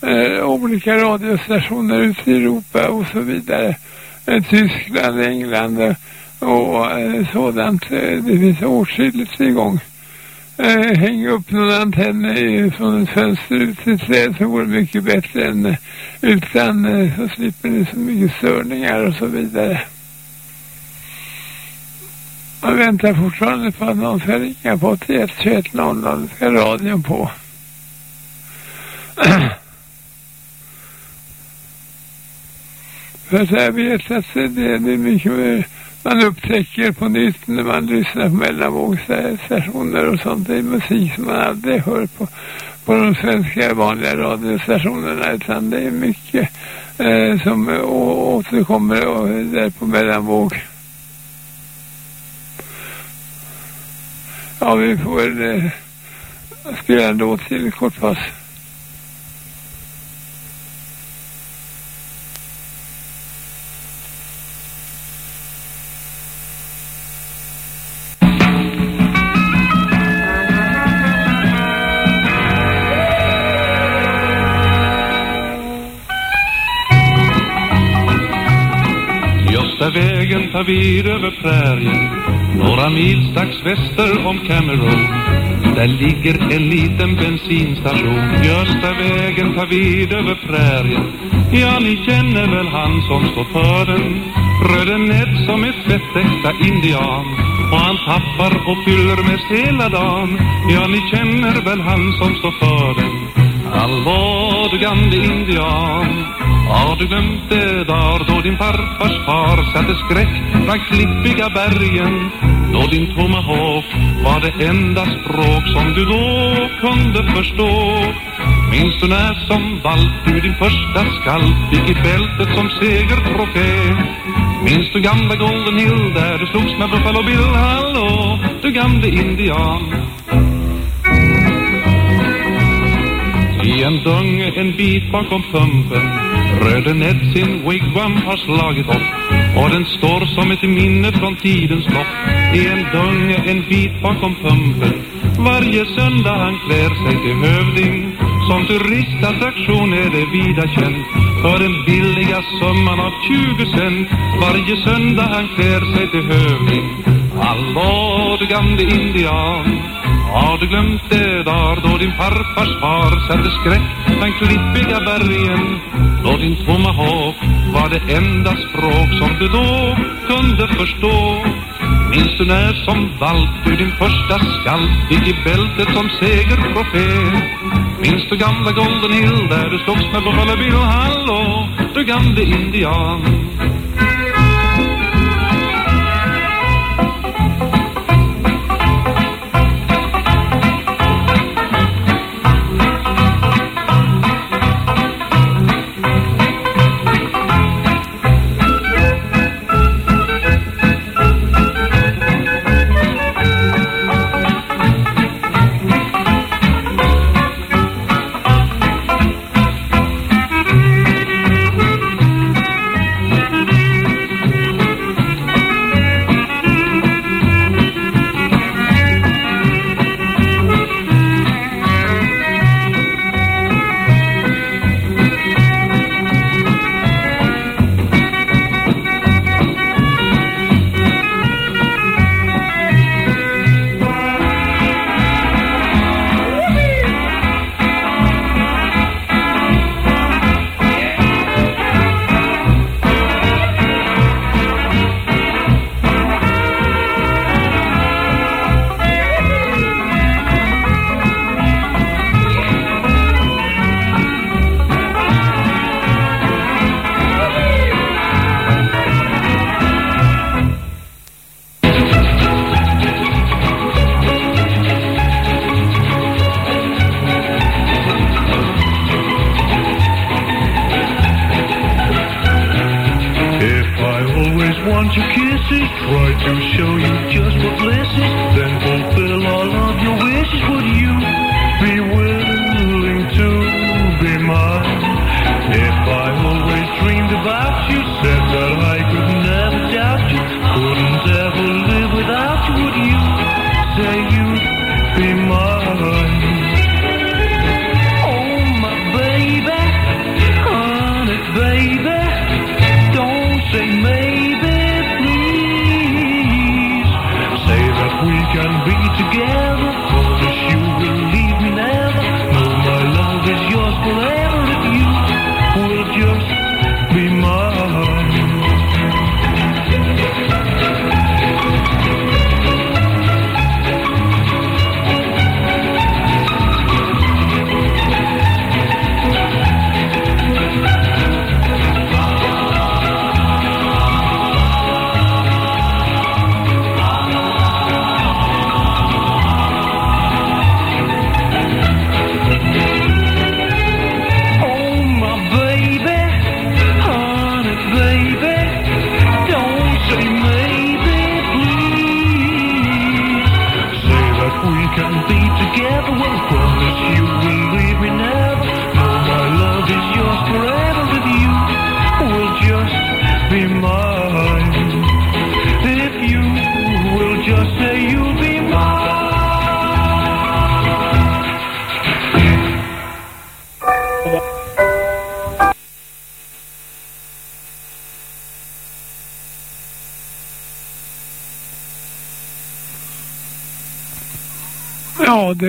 eh, olika radiostationer ute i Europa och så vidare. Eh, Tyskland, England eh, och eh, sådant. Det finns åtskilligt igång. Eh, häng upp någon antenn från ett fönster ut till ett träd så går det mycket bättre än utan eh, så slipper ni så mycket störningar och så vidare. Jag väntar fortfarande på att någon ska ringa på 81 21 00. ska radion på. För att jag vet att det, det är mycket man upptäcker på nytt när man lyssnar på mellanvågsstationer och sånt. Det är musik som man aldrig hör på, på de svenska vanliga radiostationerna utan det är mycket eh, som å, återkommer och, där på mellanvåg. Ja, vi får väl eh, spela en låt till kortpass. Gösta vid över prärien Några mil strax väster om Cameron Där ligger en liten bensinstation. Gösta vägen tar vid över prärien Ja, ni känner väl han som står för den. Röde Ned som är tvättäkta indian. Och han tappar och fyller mest hela dagen. Ja, ni känner väl han som står för den. Hallå, du gamle indian. Har du glömt det där då din farfars far satte skräck bland klippiga bergen? Då din tomahawk var det enda språk som du då kunde förstå. Minns du när som valp du din första skalp gick i bältet som segertrofé? Minns du gamla Golden Hill där du slogs med Buffalo Bill? Hallå, du gamle indian. I en dunge en bit bakom pumpen. Röde Ned sin wigwam har slagit upp Och den står som ett minne från tidens lopp. I en dunge en bit bakom pumpen Varje söndag han klär sig till hövding. Som turistattraktion är det vida känt För den billiga summan av 20 cent. Varje söndag han klär sig till hövding Hallå du gamle indian har du glömt det där då din farfars far satte skräck bland klippiga bergen? Då din tomahawk var det enda språk som du då kunde förstå? Minns du när som valp du din första skalp gick i bältet som segerprofet? Minns du gamla Golden Hill där du slogs med Buffalo Bill? Hallå, du gamle indian.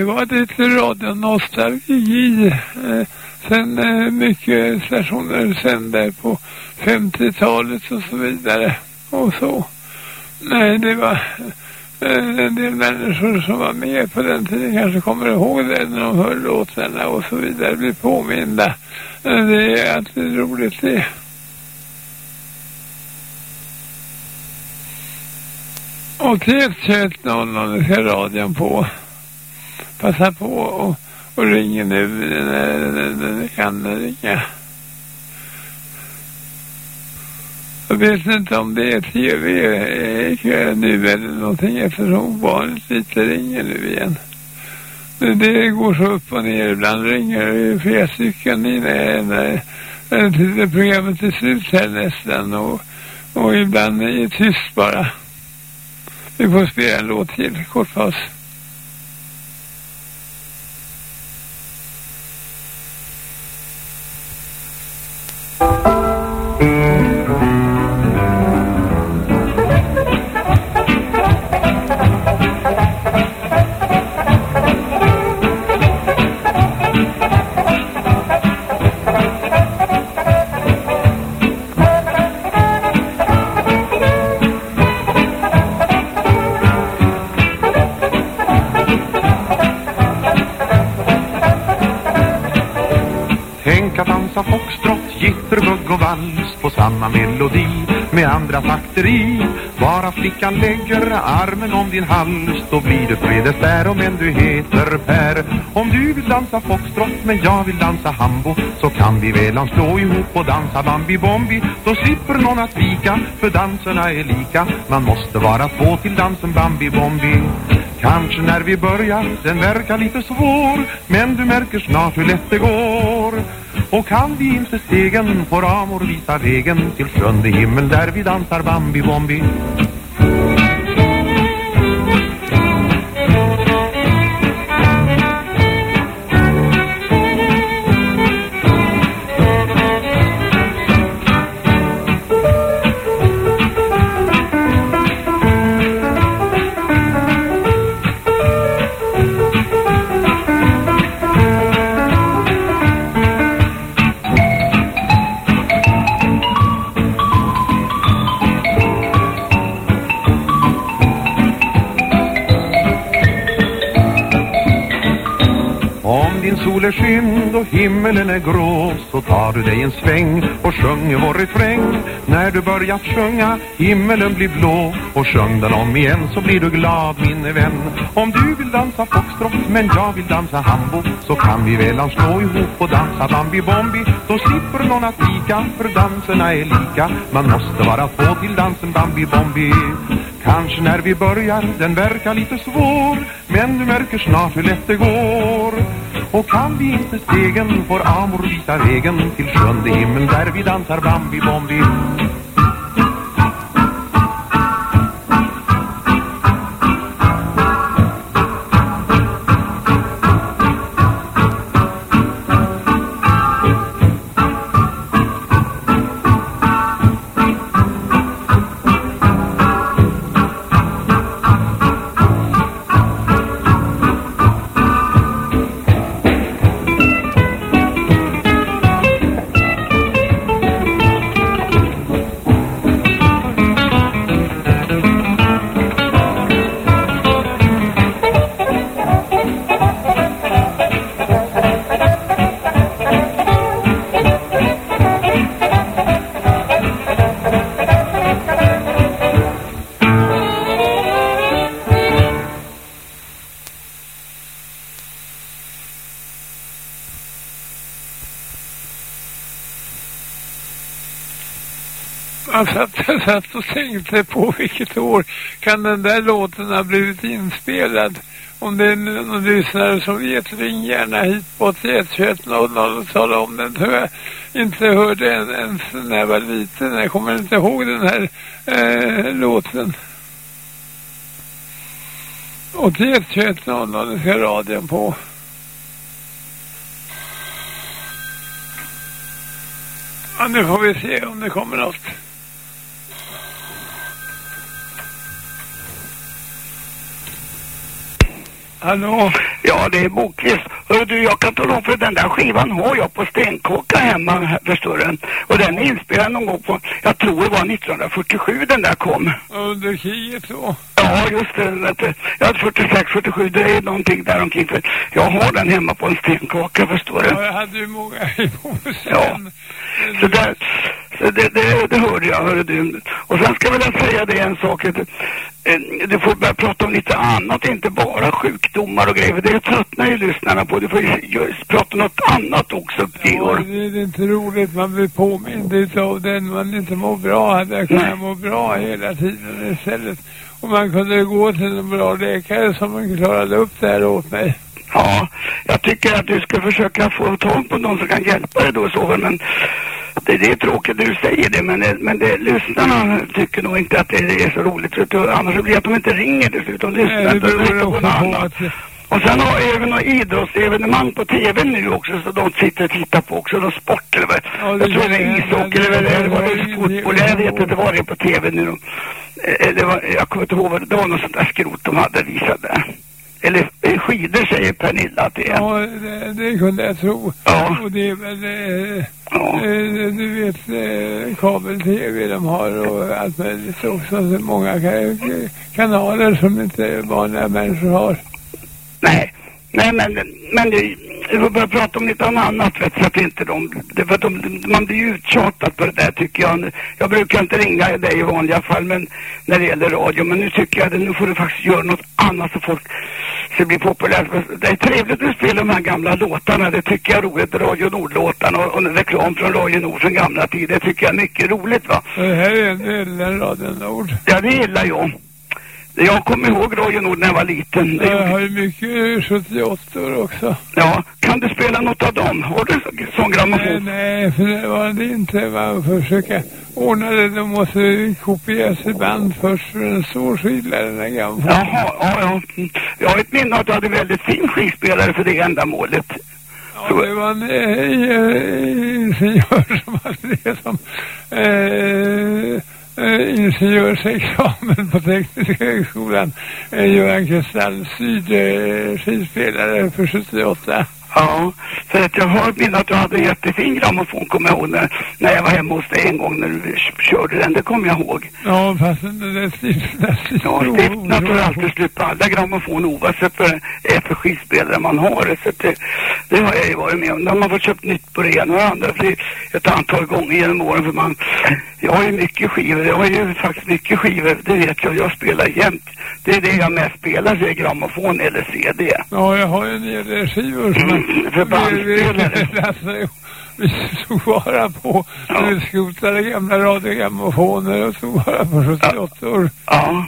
Var lite radionostalgi. Eh, sen eh, mycket stationer sände på 50-talet och så vidare. Och så. Nej, det var eh, en del människor som var med på den tiden kanske kommer ihåg det när de hör låtarna och så vidare. Blir påminda. Eh, det är alltid roligt det. Och till 21.00 ska radion på. Passa på och, och ring nu när, ni kan ringa. Jag vet inte om det är tv nu eller någonting eftersom vanligt lite ringer nu igen. Det, det går så upp och ner. Ibland ringer det flera stycken innan när programmet är slut här nästan och, och ibland är det tyst bara. Vi får spela en låt till, kort paus. Batteri. Bara flickan lägger armen om din hals då blir det fredagsbär om än du heter Per. Om du vill dansa foxtrot men jag vill dansa hambo så kan vi väl slå ihop och dansa Bambi Bombi. Då slipper någon att vika för danserna är lika. Man måste vara två till dansen Bambi Bombi. Kanske när vi börjar, den verkar lite svår Men du märker snart hur lätt det går och kan vi inte stegen får Amor visa vägen Till sjunde himmel där vi dansar Bambi Bombi. Himmelen är grå Så tar du dig en sväng och sjunger vår refräng. När du börjat sjunga, himmelen blir blå. Och sjung den om igen så blir du glad min vän. Om du vill dansa foxtrot men jag vill dansa hambo Så kan vi väl slå ihop och dansa Bambi Bombi Då slipper någon att vika för danserna är lika. Man måste vara två till dansen Bambi Bombi Kanske när vi börjar, den verkar lite svår Men du märker snart hur lätt det går. Och kan vi inte stegen får Amor visa vägen Till sjunde himmel där vi dansar Bambi Bombi. satt, och tänkte på vilket år kan den där låten ha blivit inspelad. Om det är någon lyssnare som vet, ring gärna hit på 81 21 00 och tala om den. Tror jag inte hörde en, ens när jag var liten. Jag kommer inte ihåg den här eh, låten. 81 21 00 ska radion på. Ja, nu får vi se om det kommer något. Hallå? Ja, det är Bokvist. Hörru du, jag kan tala om för den där skivan har jag på stenkaka hemma, här, förstår du. Och den är inspelad någon gång på, jag tror det var 1947 den där kom. Under kriget så? Ja, just det. Hade 46, 47, det är någonting där omkring. För jag har den hemma på en stenkaka, förstår du. Ja, jag hade ju många i. Ja. Så, där, det, det, det hörde jag, hörde du. Och sen ska jag vilja säga det en sak. Att, eh, du får börja prata om lite annat, inte bara sjukdomar och grejer. Det tröttnar ju lyssnarna på. Du får ju just prata om något annat också, Ja, Georg. det är inte roligt. Man blir påmind utav den man inte mår bra. Hade jag kunnat må bra hela tiden istället. Och man kunde gå till en bra läkare som klarade upp det här åt mig. Ja, jag tycker att du ska försöka få tag på någon som kan hjälpa dig då så. Men det, det är tråkigt du säger det, men, det- men det, lyssnarna tycker nog inte att det, det är så roligt. Du, annars blir det att de inte ringer till slut. De lyssnar Nej, det inte beror på annat. att... Och sen har jag även några idrottsevenemang på tv nu också så de sitter och tittar på också. Någon sport eller vad. Ja, jag tror det är ishockey eller, eller, eller vad det är fotboll. Jag vet inte vad det är på tv nu. Eller jag kommer inte ihåg vad det det var. Något sånt där skrot de hade visat där. Eller eh, skidor säger Pernilla att det är. Ja, det, det kunde jag tro. Ja. Och det är väl, eh, eh, du vet, eh, kabel-tv de har och allt möjligt också. Så många ka- kanaler som inte vanliga människor har. Nej, nej men, men det, jag får börja prata om lite annat vet, så att inte de, det, för de, man blir ju uttjatad på det där tycker jag. Jag brukar inte ringa dig i vanliga fall men när det gäller radio, men nu tycker jag att nu får du faktiskt göra något annat så folk så blir populärt. Det är trevligt att du spelar de här gamla låtarna, det tycker jag är roligt, Radio Nord-låtarna och, och reklam från Radio Nord från gamla tider, det tycker jag är mycket roligt va. Det här är del av Radio Nord. Ja, det gillar jag. Jag kommer ihåg Radio Nord när jag var liten. Det Jag har ju mycket 78 år också. Ja, kan du spela något av dem? Har du så- sån Nej, grammofon? nej, för det var det inte. Man får försöka ordna det. De måste kopieras i band först för en stor skivlare den här grammofonen. Jaha, ja, ja. Jag har ett minne att du hade väldigt fin skivspelare för det ändamålet. Ja, det var en eh, eh, ingenjör som hade det som eh, eh, ingenjörsexamen på Tekniska högskolan. Eh, Göran Kristall, syd eh, skidspelare för 78. Ja, för att jag har minne att du hade en jättefin grammofon, kommer jag ihåg, när, när jag var hemma hos dig en gång när du körde den. Det kommer jag ihåg. Ja, fast den där stiftna Ja, stiftna får alltid slut på alla grammofon oavsett vad det är för skivspelare man har. Så att det, det har jag ju varit med om. När man får köpt nytt på det ena och det andra för ett antal gånger genom åren. För man, jag har ju mycket skivor. Jag har ju faktiskt mycket skivor. Det vet jag. Jag spelar jämt. Det är det jag mest spelar, så är grammofon eller CD. Ja, jag har ju en del skivor som man... För bandspelare. Lasse, vi tog vara på när vi skrotade gamla radiogrammofoner och tog vara på 78 år. Ja.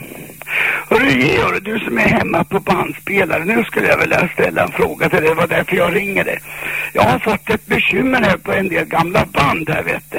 Hörru Georg, du som är hemma på bandspelare, nu skulle jag vilja ställa en fråga till dig. Det var därför jag ringer dig. Jag har fått ett bekymmer här på en del gamla band här vet du.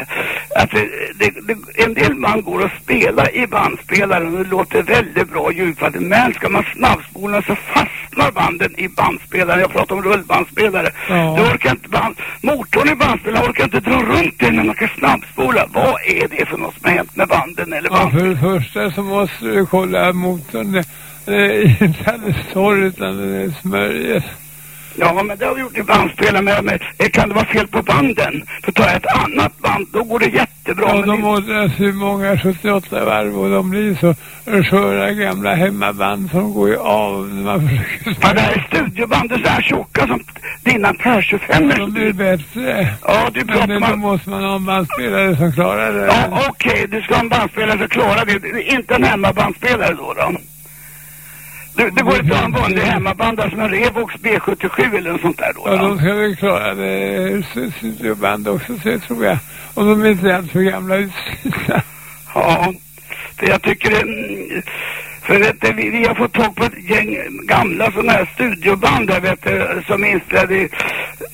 Att det, det, det, en del band går att spela i bandspelaren och det låter väldigt bra ljudkvalitet. Men ska man snabbspola så fastnar banden i bandspelaren. Jag pratar om rullbandspelare. Ja. Du orkar inte band, motorn i bandspelaren orkar inte dra runt den när man kan snabbspola. Vad är det för något som har hänt med banden eller Ja, band? för det första så måste du kolla motorn. Det eh, är inte alldeles torr utan den är smörjes. Ja, men det har vi gjort i bandspelare med, eh, Kan det vara fel på banden? För tar jag ett annat band, då går det jättebra. Ja, men de det- åldras hur många 78 varv och de blir så sköra gamla hemmaband som går ju av när man försöker Ja, det här är studioband, det är så här tjocka som dina Per 25 De blir bättre. Ja, du pratar Men då måste man ha en bandspelare som klarar det. Ja, okej, du ska ha en bandspelare som klarar det. Det är Inte en hemmabandspelare då då? Du, det går inte att vanlig hemmabandare som en Revox B77 eller något sånt där då? Ja, de ska väl klara det studioband också, så det tror jag. Om de inte är alltför gamla utslitna. Ja, för jag tycker det... För vet du, vi, vi har fått tag på ett gäng gamla sådana här studioband där, vet du, som är inspelade i...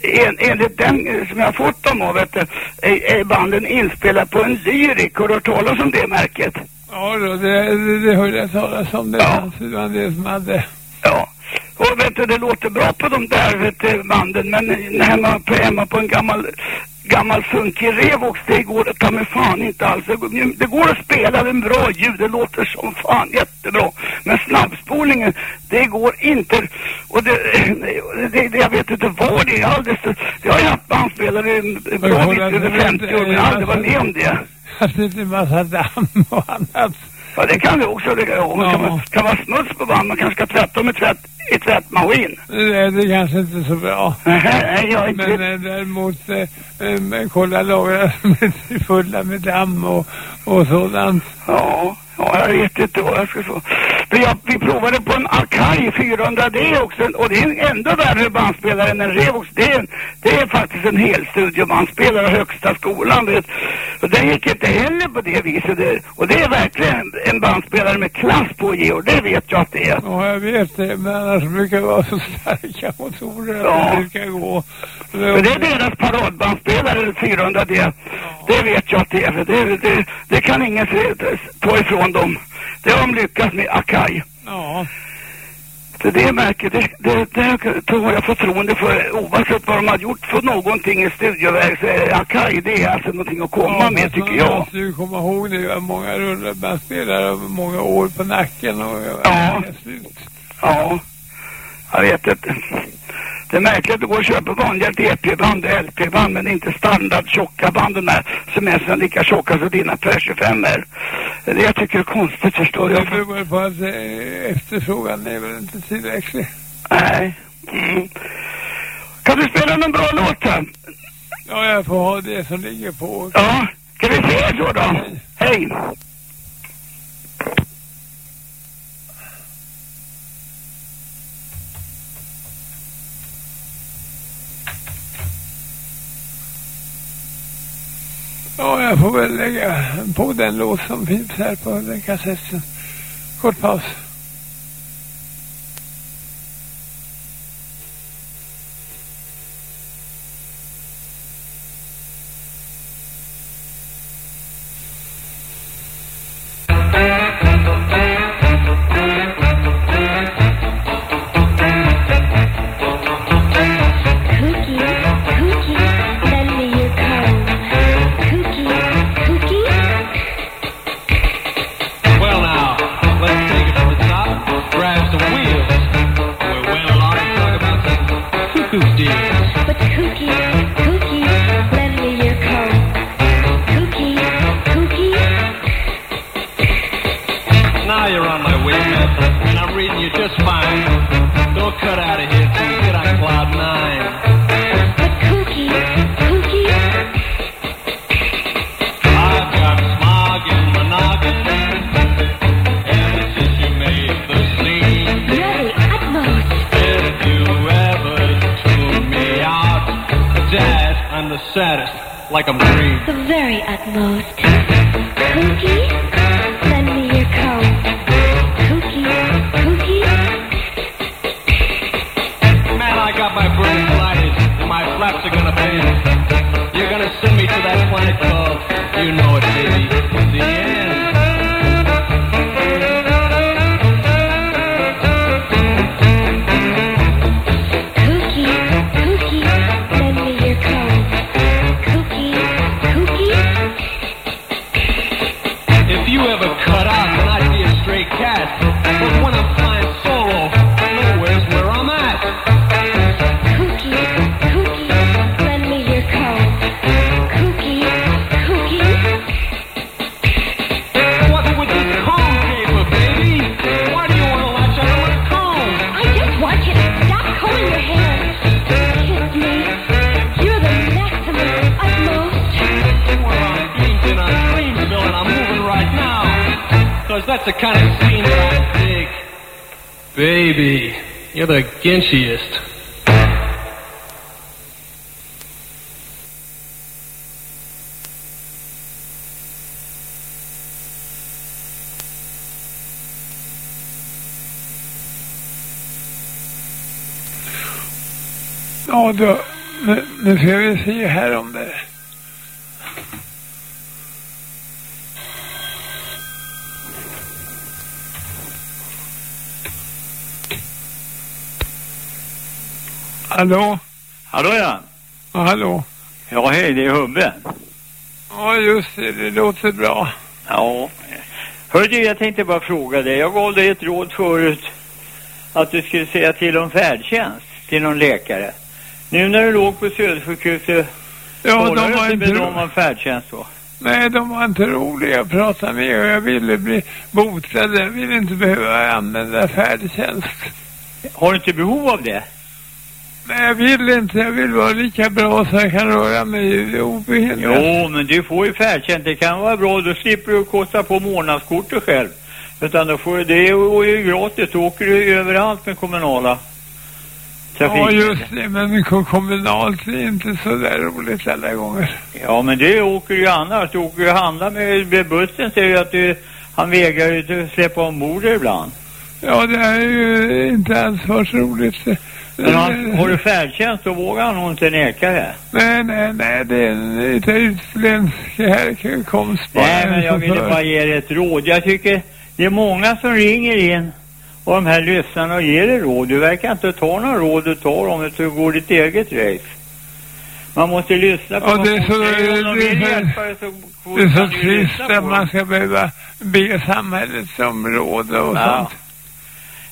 En, enligt den eh, som jag har fått dem av, vet du, är, är banden inspelade på en Lyric. Har du hört talas om det märket? Ja, då, det, det, det hörde jag talas om. Det fanns ju bland det som hade. Ja. Och vet du, det låter bra på de där vet du, banden, men hemma på, hemma på en gammal gammal sunkig Revox, det går att ta med fan inte alls. Det går, det går att spela med bra ljud, det låter som fan jättebra. Men snabbspolningen, det går inte. Och det, det, det jag vet inte vad det är alldeles. Jag har ju haft bandspelare en en bra bit över 50 år, men jag har aldrig varit med om det. Att det inte massa damm och annat. Ja, det kan det också. Det kan, ja. man kan, vara- kan vara smuts på band, man kanske ska tvätta dem i, tvätt, i tvättmaskin. Nej, det är kanske inte så bra. Nej, jag inte... Men eh, däremot eh, eh, kolla lagar som är fulla med damm och, och sådant. Ja, ja, jag vet inte vad jag ska få. Men jag, vi provade på en Akai 400D också och det är en ännu värre bandspelare än en Revox. Det är, det är faktiskt en hel studiobandspelare av högsta skolan. Vet. Och det gick inte heller på det viset. Det, och det är verkligen en bandspelare med klass på Georg, det vet jag att det är. Ja, jag vet det, men annars brukar det vara så starka motorer Ja. att det ska gå. Men det är deras paradbandspelare 400D. Det vet jag att det är. Det, det, det kan ingen ta ifrån dem. Det har de lyckats med Akai. Ja. Så det märker, det, det, det tror jag förtroende för oavsett vad de har gjort för någonting i studioväg så är Akai det är alltså någonting att komma Ja, med tycker jag. måste du komma ihåg det, har många rullbandspelare och många år på nacken och Ja. slut. Ja, jag vet inte. Det är märkligt att det går att köpa vanliga DP-band och LP-band men inte standard tjocka banden där som är nästan lika tjocka som dina Per 25 är. Det det jag tycker är konstigt förstår Det jag. beror på att eh, efterfrågan är väl inte tillräcklig. Nej. Mm. Kan du spela någon bra låt här? Ja, jag får ha det som ligger på. Ja, ska vi se så då? Hej. Ja, jag får väl lägga på den låt som finns här på den kassetten. Kort paus. Ja, då, nu, nu ska vi se här om det. Hallå? Hallå ja. Ja, hallå? Ja, hej, det är Hubbe. Ja, just det. Det låter bra. Ja. Hör du, jag tänkte bara fråga dig. Jag gav dig ett råd förut att du skulle säga till om färdtjänst till någon läkare. Nu när du låg på Södersjukhuset, Ja, de var inte med dem om färdtjänst då? Nej, de var inte roliga att prata med och jag ville bli botad. Jag ville inte behöva använda färdtjänst. Har du inte behov av det? Nej, jag vill inte. Jag vill vara lika bra så jag kan röra mig obehindrat. Jo, men du får ju färdtjänst. Det kan vara bra. Då slipper du kosta på månadskortet själv. Utan då får du, det är ju gratis. Då åker du överallt med kommunala Ja, just det. Men ko- kommunalt är inte så där roligt alla gånger. Ja, men det åker ju annars. Du åker ju handla med, med bussen säger ju att du, han vägrar ju att släppa ombord ibland. Ja, det är ju inte alls varit roligt. Men han, har du färdtjänst då vågar han nog inte neka det. Nej, nej, nej. Det är en utländsk härkomst. Nej, men jag ville bara ge dig ett råd. Jag tycker det är många som ringer in och de här lyssnarna och ger dig råd. Du verkar inte ta några råd du tar om du går ditt eget race. Man måste lyssna på Ja, det är så, det är så- Det är så trist att man ska behöva be samhällets område och Ja. sånt.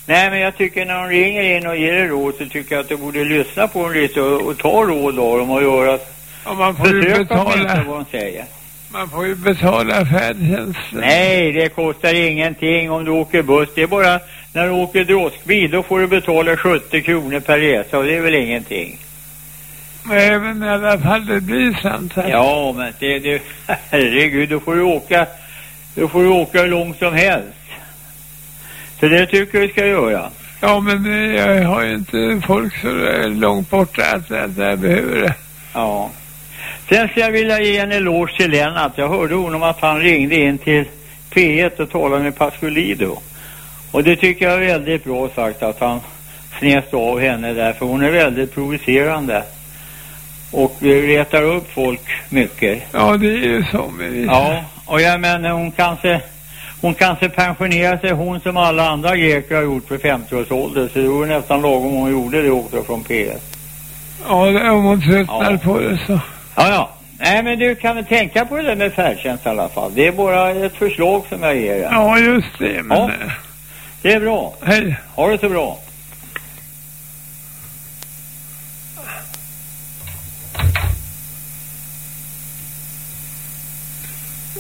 Nej, men jag tycker när de ringer in och ger dig råd så tycker jag att du borde lyssna på dem lite och, och ta råd av dem och göra Och man får ju betala. vad de säger. Man får ju betala färdtjänsten. Nej, det kostar ingenting om du åker buss. Det är bara när du åker droskbil, då får du betala 70 kronor per resa och det är väl ingenting. Men i alla fall det blir sant. här. Ja, men det, det, herregud, då får du åka, då får du åka hur långt som helst. Så det tycker jag du ska göra. Ja, men jag har ju inte folk så långt borta att, att jag behöver det. Ja. Sen skulle jag vilja ge en eloge till Lennart. Jag hörde honom att han ringde in till P1 och talade med Pascolido. Och det tycker jag är väldigt bra sagt att han snäste av henne där, för hon är väldigt provocerande. Och eh, retar upp folk mycket. Ja, det är ju så vissa. Ja, och jag menar hon kanske, hon kanske pensionerar sig hon som alla andra greker har gjort för 50 års ålder. Så det vore nästan lagom om hon gjorde det också från P1. Ja, det- om hon tröttnar Ja. på det så. Ja, ja. Nej, men du kan väl tänka på det där med färdtjänst i alla fall. Det är bara ett förslag som jag ger dig. Ja, just det. Men, Ja. Det är bra. Hej. Ha det så bra.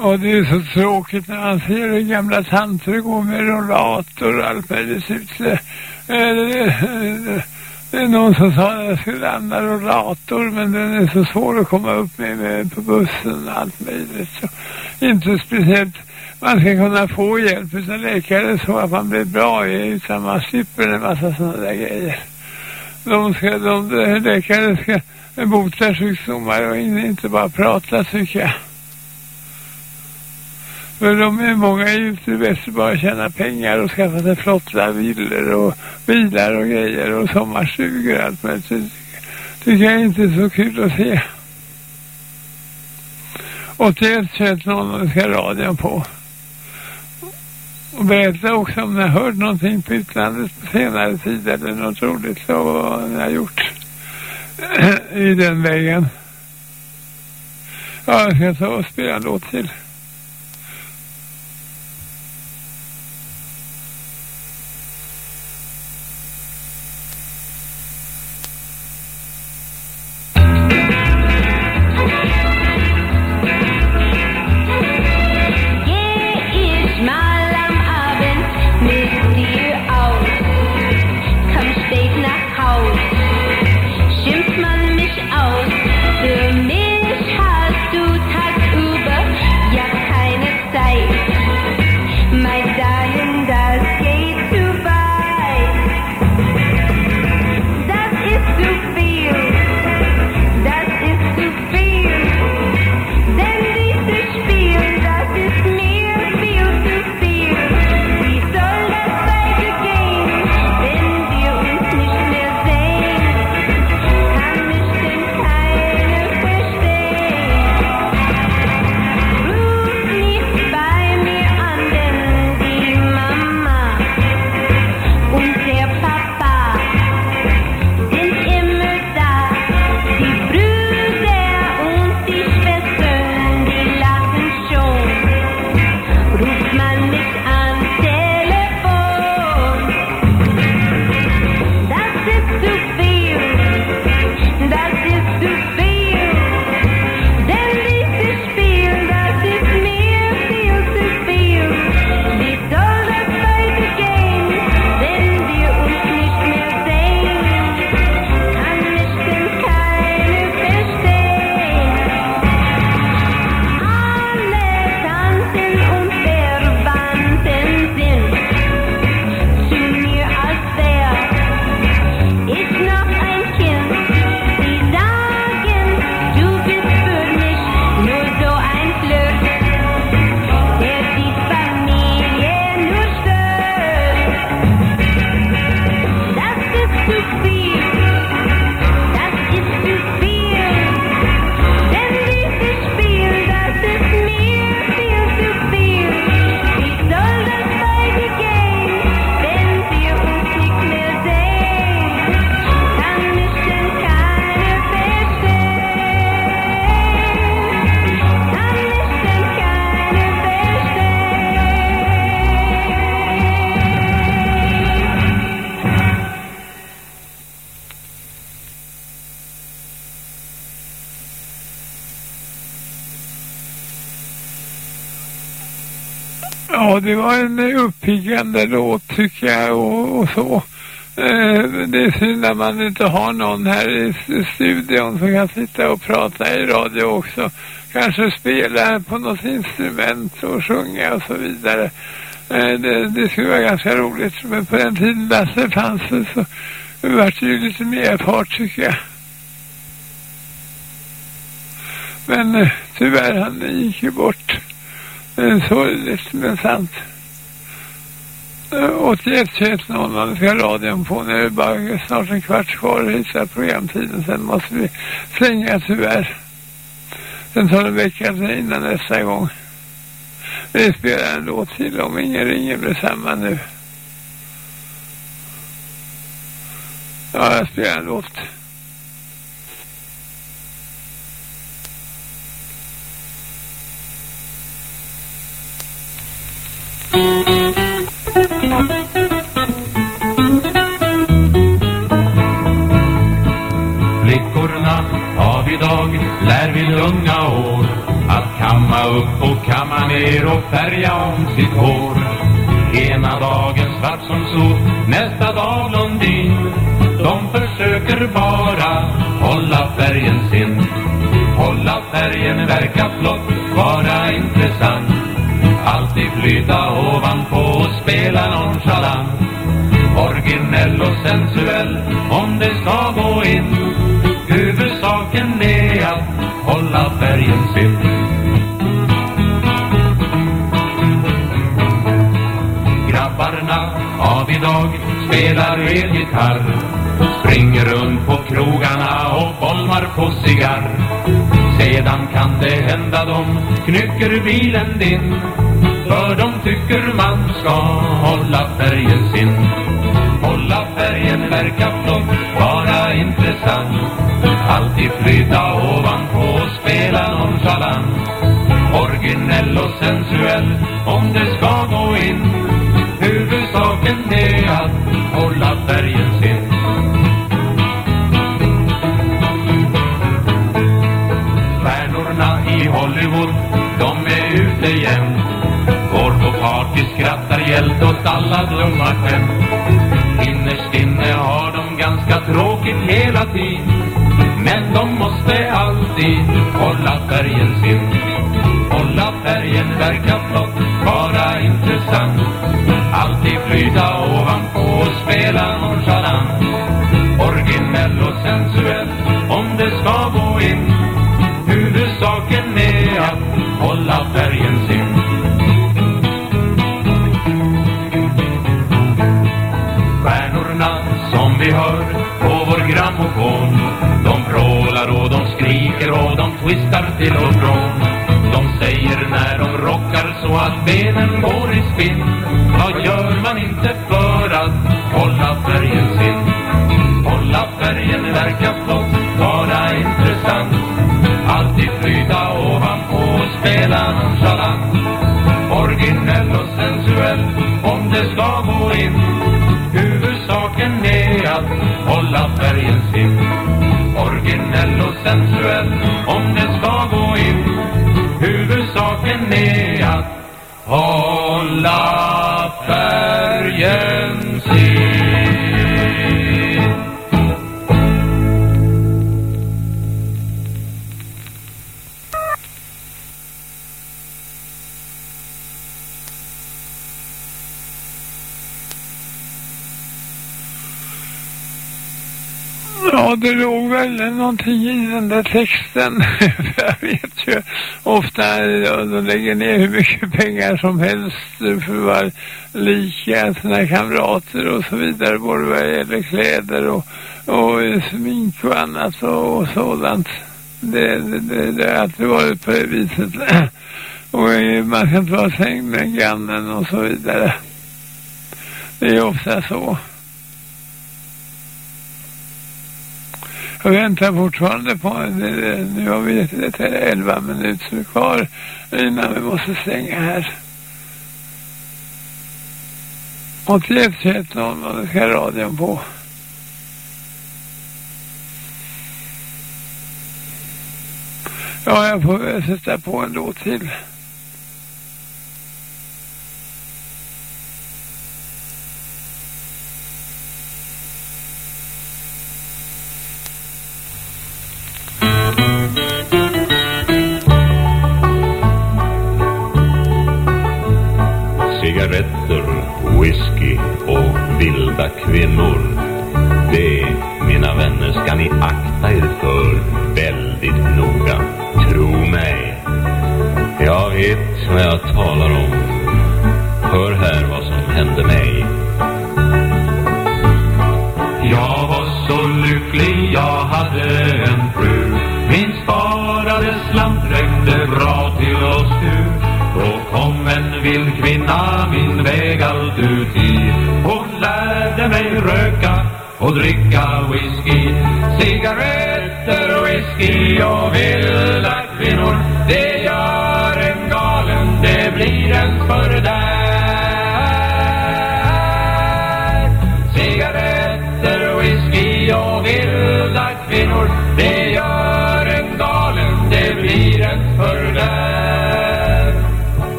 Ja, det är så tråkigt när man ser hur gamla tanter går med rollator och allt möjligt ut. Så, eh, det, det, det är någon som sa att jag skulle använda rollator men den är så svår att komma upp med, med på bussen och allt möjligt. Så, inte speciellt man ska kunna få hjälp utan läkare så att man blir bra i, utan man slipper en massa sådana där grejer. De ska, de, läkare ska bota sjukdomar och in- inte bara prata tycker jag. För de är många är ute väster bara tjäna pengar och skaffa sig flotta villor och bilar och grejer och sommarstugor och allt möjligt. Det tycker jag inte är så kul att se. 81 21 00 ska radion på. Och berätta också om ni har hört någonting på utlandet på senare tid eller något roligt så vad ni har gjort i den vägen. Ja, jag ska ta och spela en låt till. När man inte har någon här i studion som kan sitta och prata i radio också. Kanske spela på något instrument och sjunga och så vidare. Eh, det, det skulle vara ganska roligt. Men på den tiden Lasse fanns det så vart det ju lite mer fart tycker jag. Men eh, tyvärr han gick ju bort. Eh, det är sorgligt men sant. 81 21 00 ska radion på. Nu är det bara snart en kvart kvar i så här programtiden. Sen måste vi slänga tyvärr. Sen tar det en vecka innan nästa gång. Vi spelar en låt till om ingen ringer blir samma nu. Ja, jag spelar en låt. Flickorna idag lär vid unga år att kamma upp och kamma ner och färga om sitt hår. Ena dagen svart som sot, nästa dag blondin. De försöker bara hålla färgen sin. Hålla färgen verka flott, vara intressant. Alltid flyta ovanpå och spela nonchalant. Originell och sensuell om det ska gå in. Huvudsaken är hålla färgen sin. Grabbarna av idag spelar elgitarr Springer runt på krogarna och bolmar på cigarr. Sedan kan det hända de knycker bilen din För de tycker man ska hålla färgen sin. Hålla färgen verkar flott, vara intressant. Alltid flyta ovanpå och spela nonchalant. Originell och sensuell om det ska gå in. Huvudsaken är att hålla färgen sin Stjärnorna i Hollywood, de är ute jämt Går på party, skrattar hjält åt alla dumma skämt. Innerst inne har de ganska tråkigt hela tiden. Men de måste alltid hålla färgen sin Hålla färgen verka flott, vara intressant. Alltid flyta ovanpå och spela nonchalant. Originell och sensuell om det ska gå in. Och de twistar till och från. De säger när de rockar så att benen går i spinn. Vad gör man inte för att hålla färgen sin Hålla färgen verkar flott, vara intressant. Alltid flyta ovanpå och spela nonchalant. Originell och sensuell om det ska gå in. Huvudsaken är att hålla färgen sin Ja, det låg väl någonting i den där texten. jag vet ju ofta de lägger ner hur mycket pengar som helst för att vara lika sina kamrater och så vidare. Både vad gäller kläder och, och smink och annat och, och sådant. Det, det, det, det har alltid varit på det viset. och man kan inte vara säng med grannen och så vidare. Det är ofta så. Jag väntar fortfarande på, nu har vi ett 11 minuter kvar innan vi måste stänga här. 81 21 00 ska radion på. Ja, jag får väl sätta på en låt till.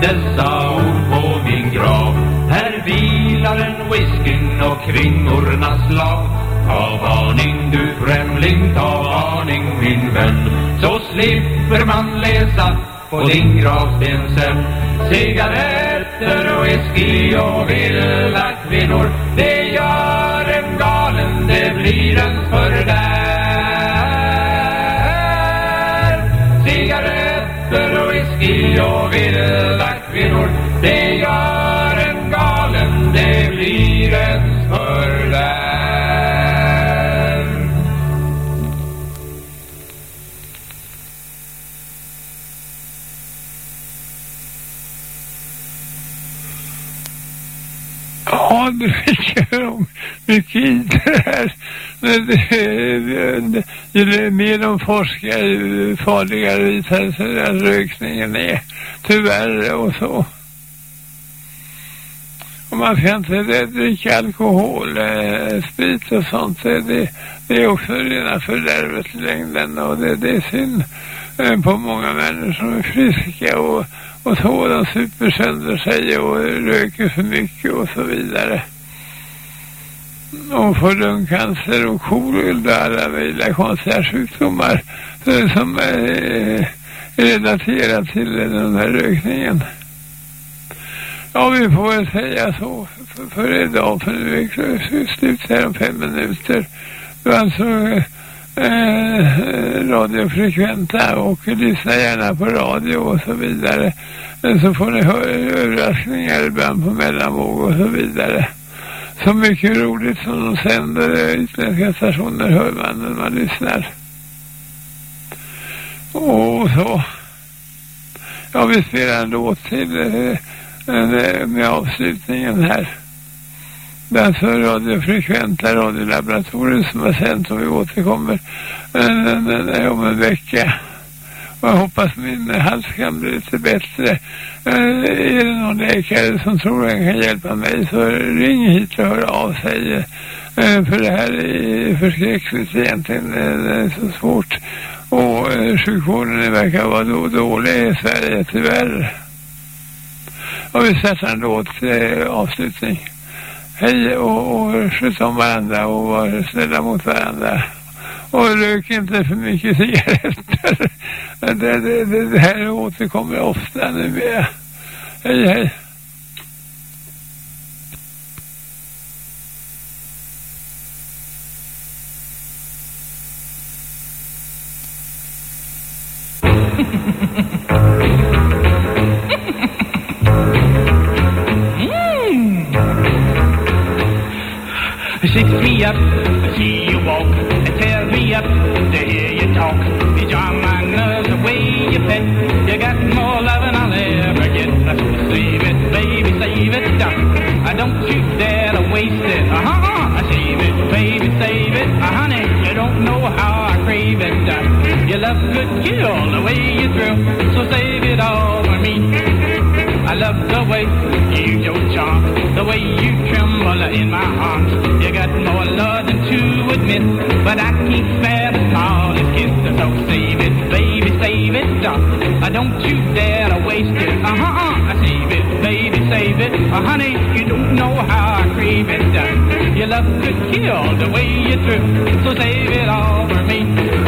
Dessa ord på min grav. Här vilar en whiskyn och kvinnornas lav. Ta varning du främling, ta varning min vän. Så slipper man läsa på din gravsten sen. Cigaretter och whisky och vilda kvinnor Det gör en galen, det blir en fördärv. Cigaretter och vilda kvinnor Det gör en galen, det blir en fördärv Ja, det kör de mycket i det här. Eh, ju mer de forskar ju eh, farligare visar sig att rökningen är. Tyvärr och så. Och man ska inte dricka alkohol, eh, sprit och sånt. Det, det, det är också rena fördärvet i längden och det, det är synd eh, på många människor som är friska och, och så. De super sönder sig och röker för mycket och så vidare. Och får lungcancer och KOL och alla möjliga konstiga sjukdomar eh, som eh, är relaterade till den här rökningen. Ja, vi får väl säga så för, för idag, för nu är det slut här om fem minuter. Du alltså eh, radiofrekventa och lyssna gärna på radio och så vidare. Men så får ni höra överraskningar ibland på mellanvåg och så vidare. Så mycket roligt som de sänder utländska stationer hör man när man lyssnar. Och så. Ja, vi spelar en låt till eh, eh med avslutningen här. Det radiofrekventa radiolaboratoriet som har sänt och vi återkommer eh, eh, eh om en vecka. Och jag hoppas min hals kan bli lite bättre. Eh, är det någon läkare som tror han kan hjälpa mig så ring hit och hör av sig. Eh, för det här är förskräckligt egentligen. Det är så svårt. Och eh, sjukvården verkar vara då, dålig i Sverige tyvärr. Och vi sätter en låt avslutning. Hej och, och sköt om varandra och var snälla mot varandra och rök inte för mycket cigaretter. Det, det, det, det här återkommer ofta nu med. Hej, hej. mm. Shakes me up, she woke waste it. Uh huh. I save it, baby, save it. Uh, honey, you don't know how I crave it. Uh, your love could kill the way you thrill. so save it all for me. I love the way you your charm, the way you tremble in my arms. You got more love than to admit, but I can't spare the smallest kiss. So save it, baby, save it. Uh, don't you dare to waste it. Uh-huh, uh huh. I save it baby, save it. Oh, honey, you don't know how I crave it. Your love could kill the way you do, so save it all for me.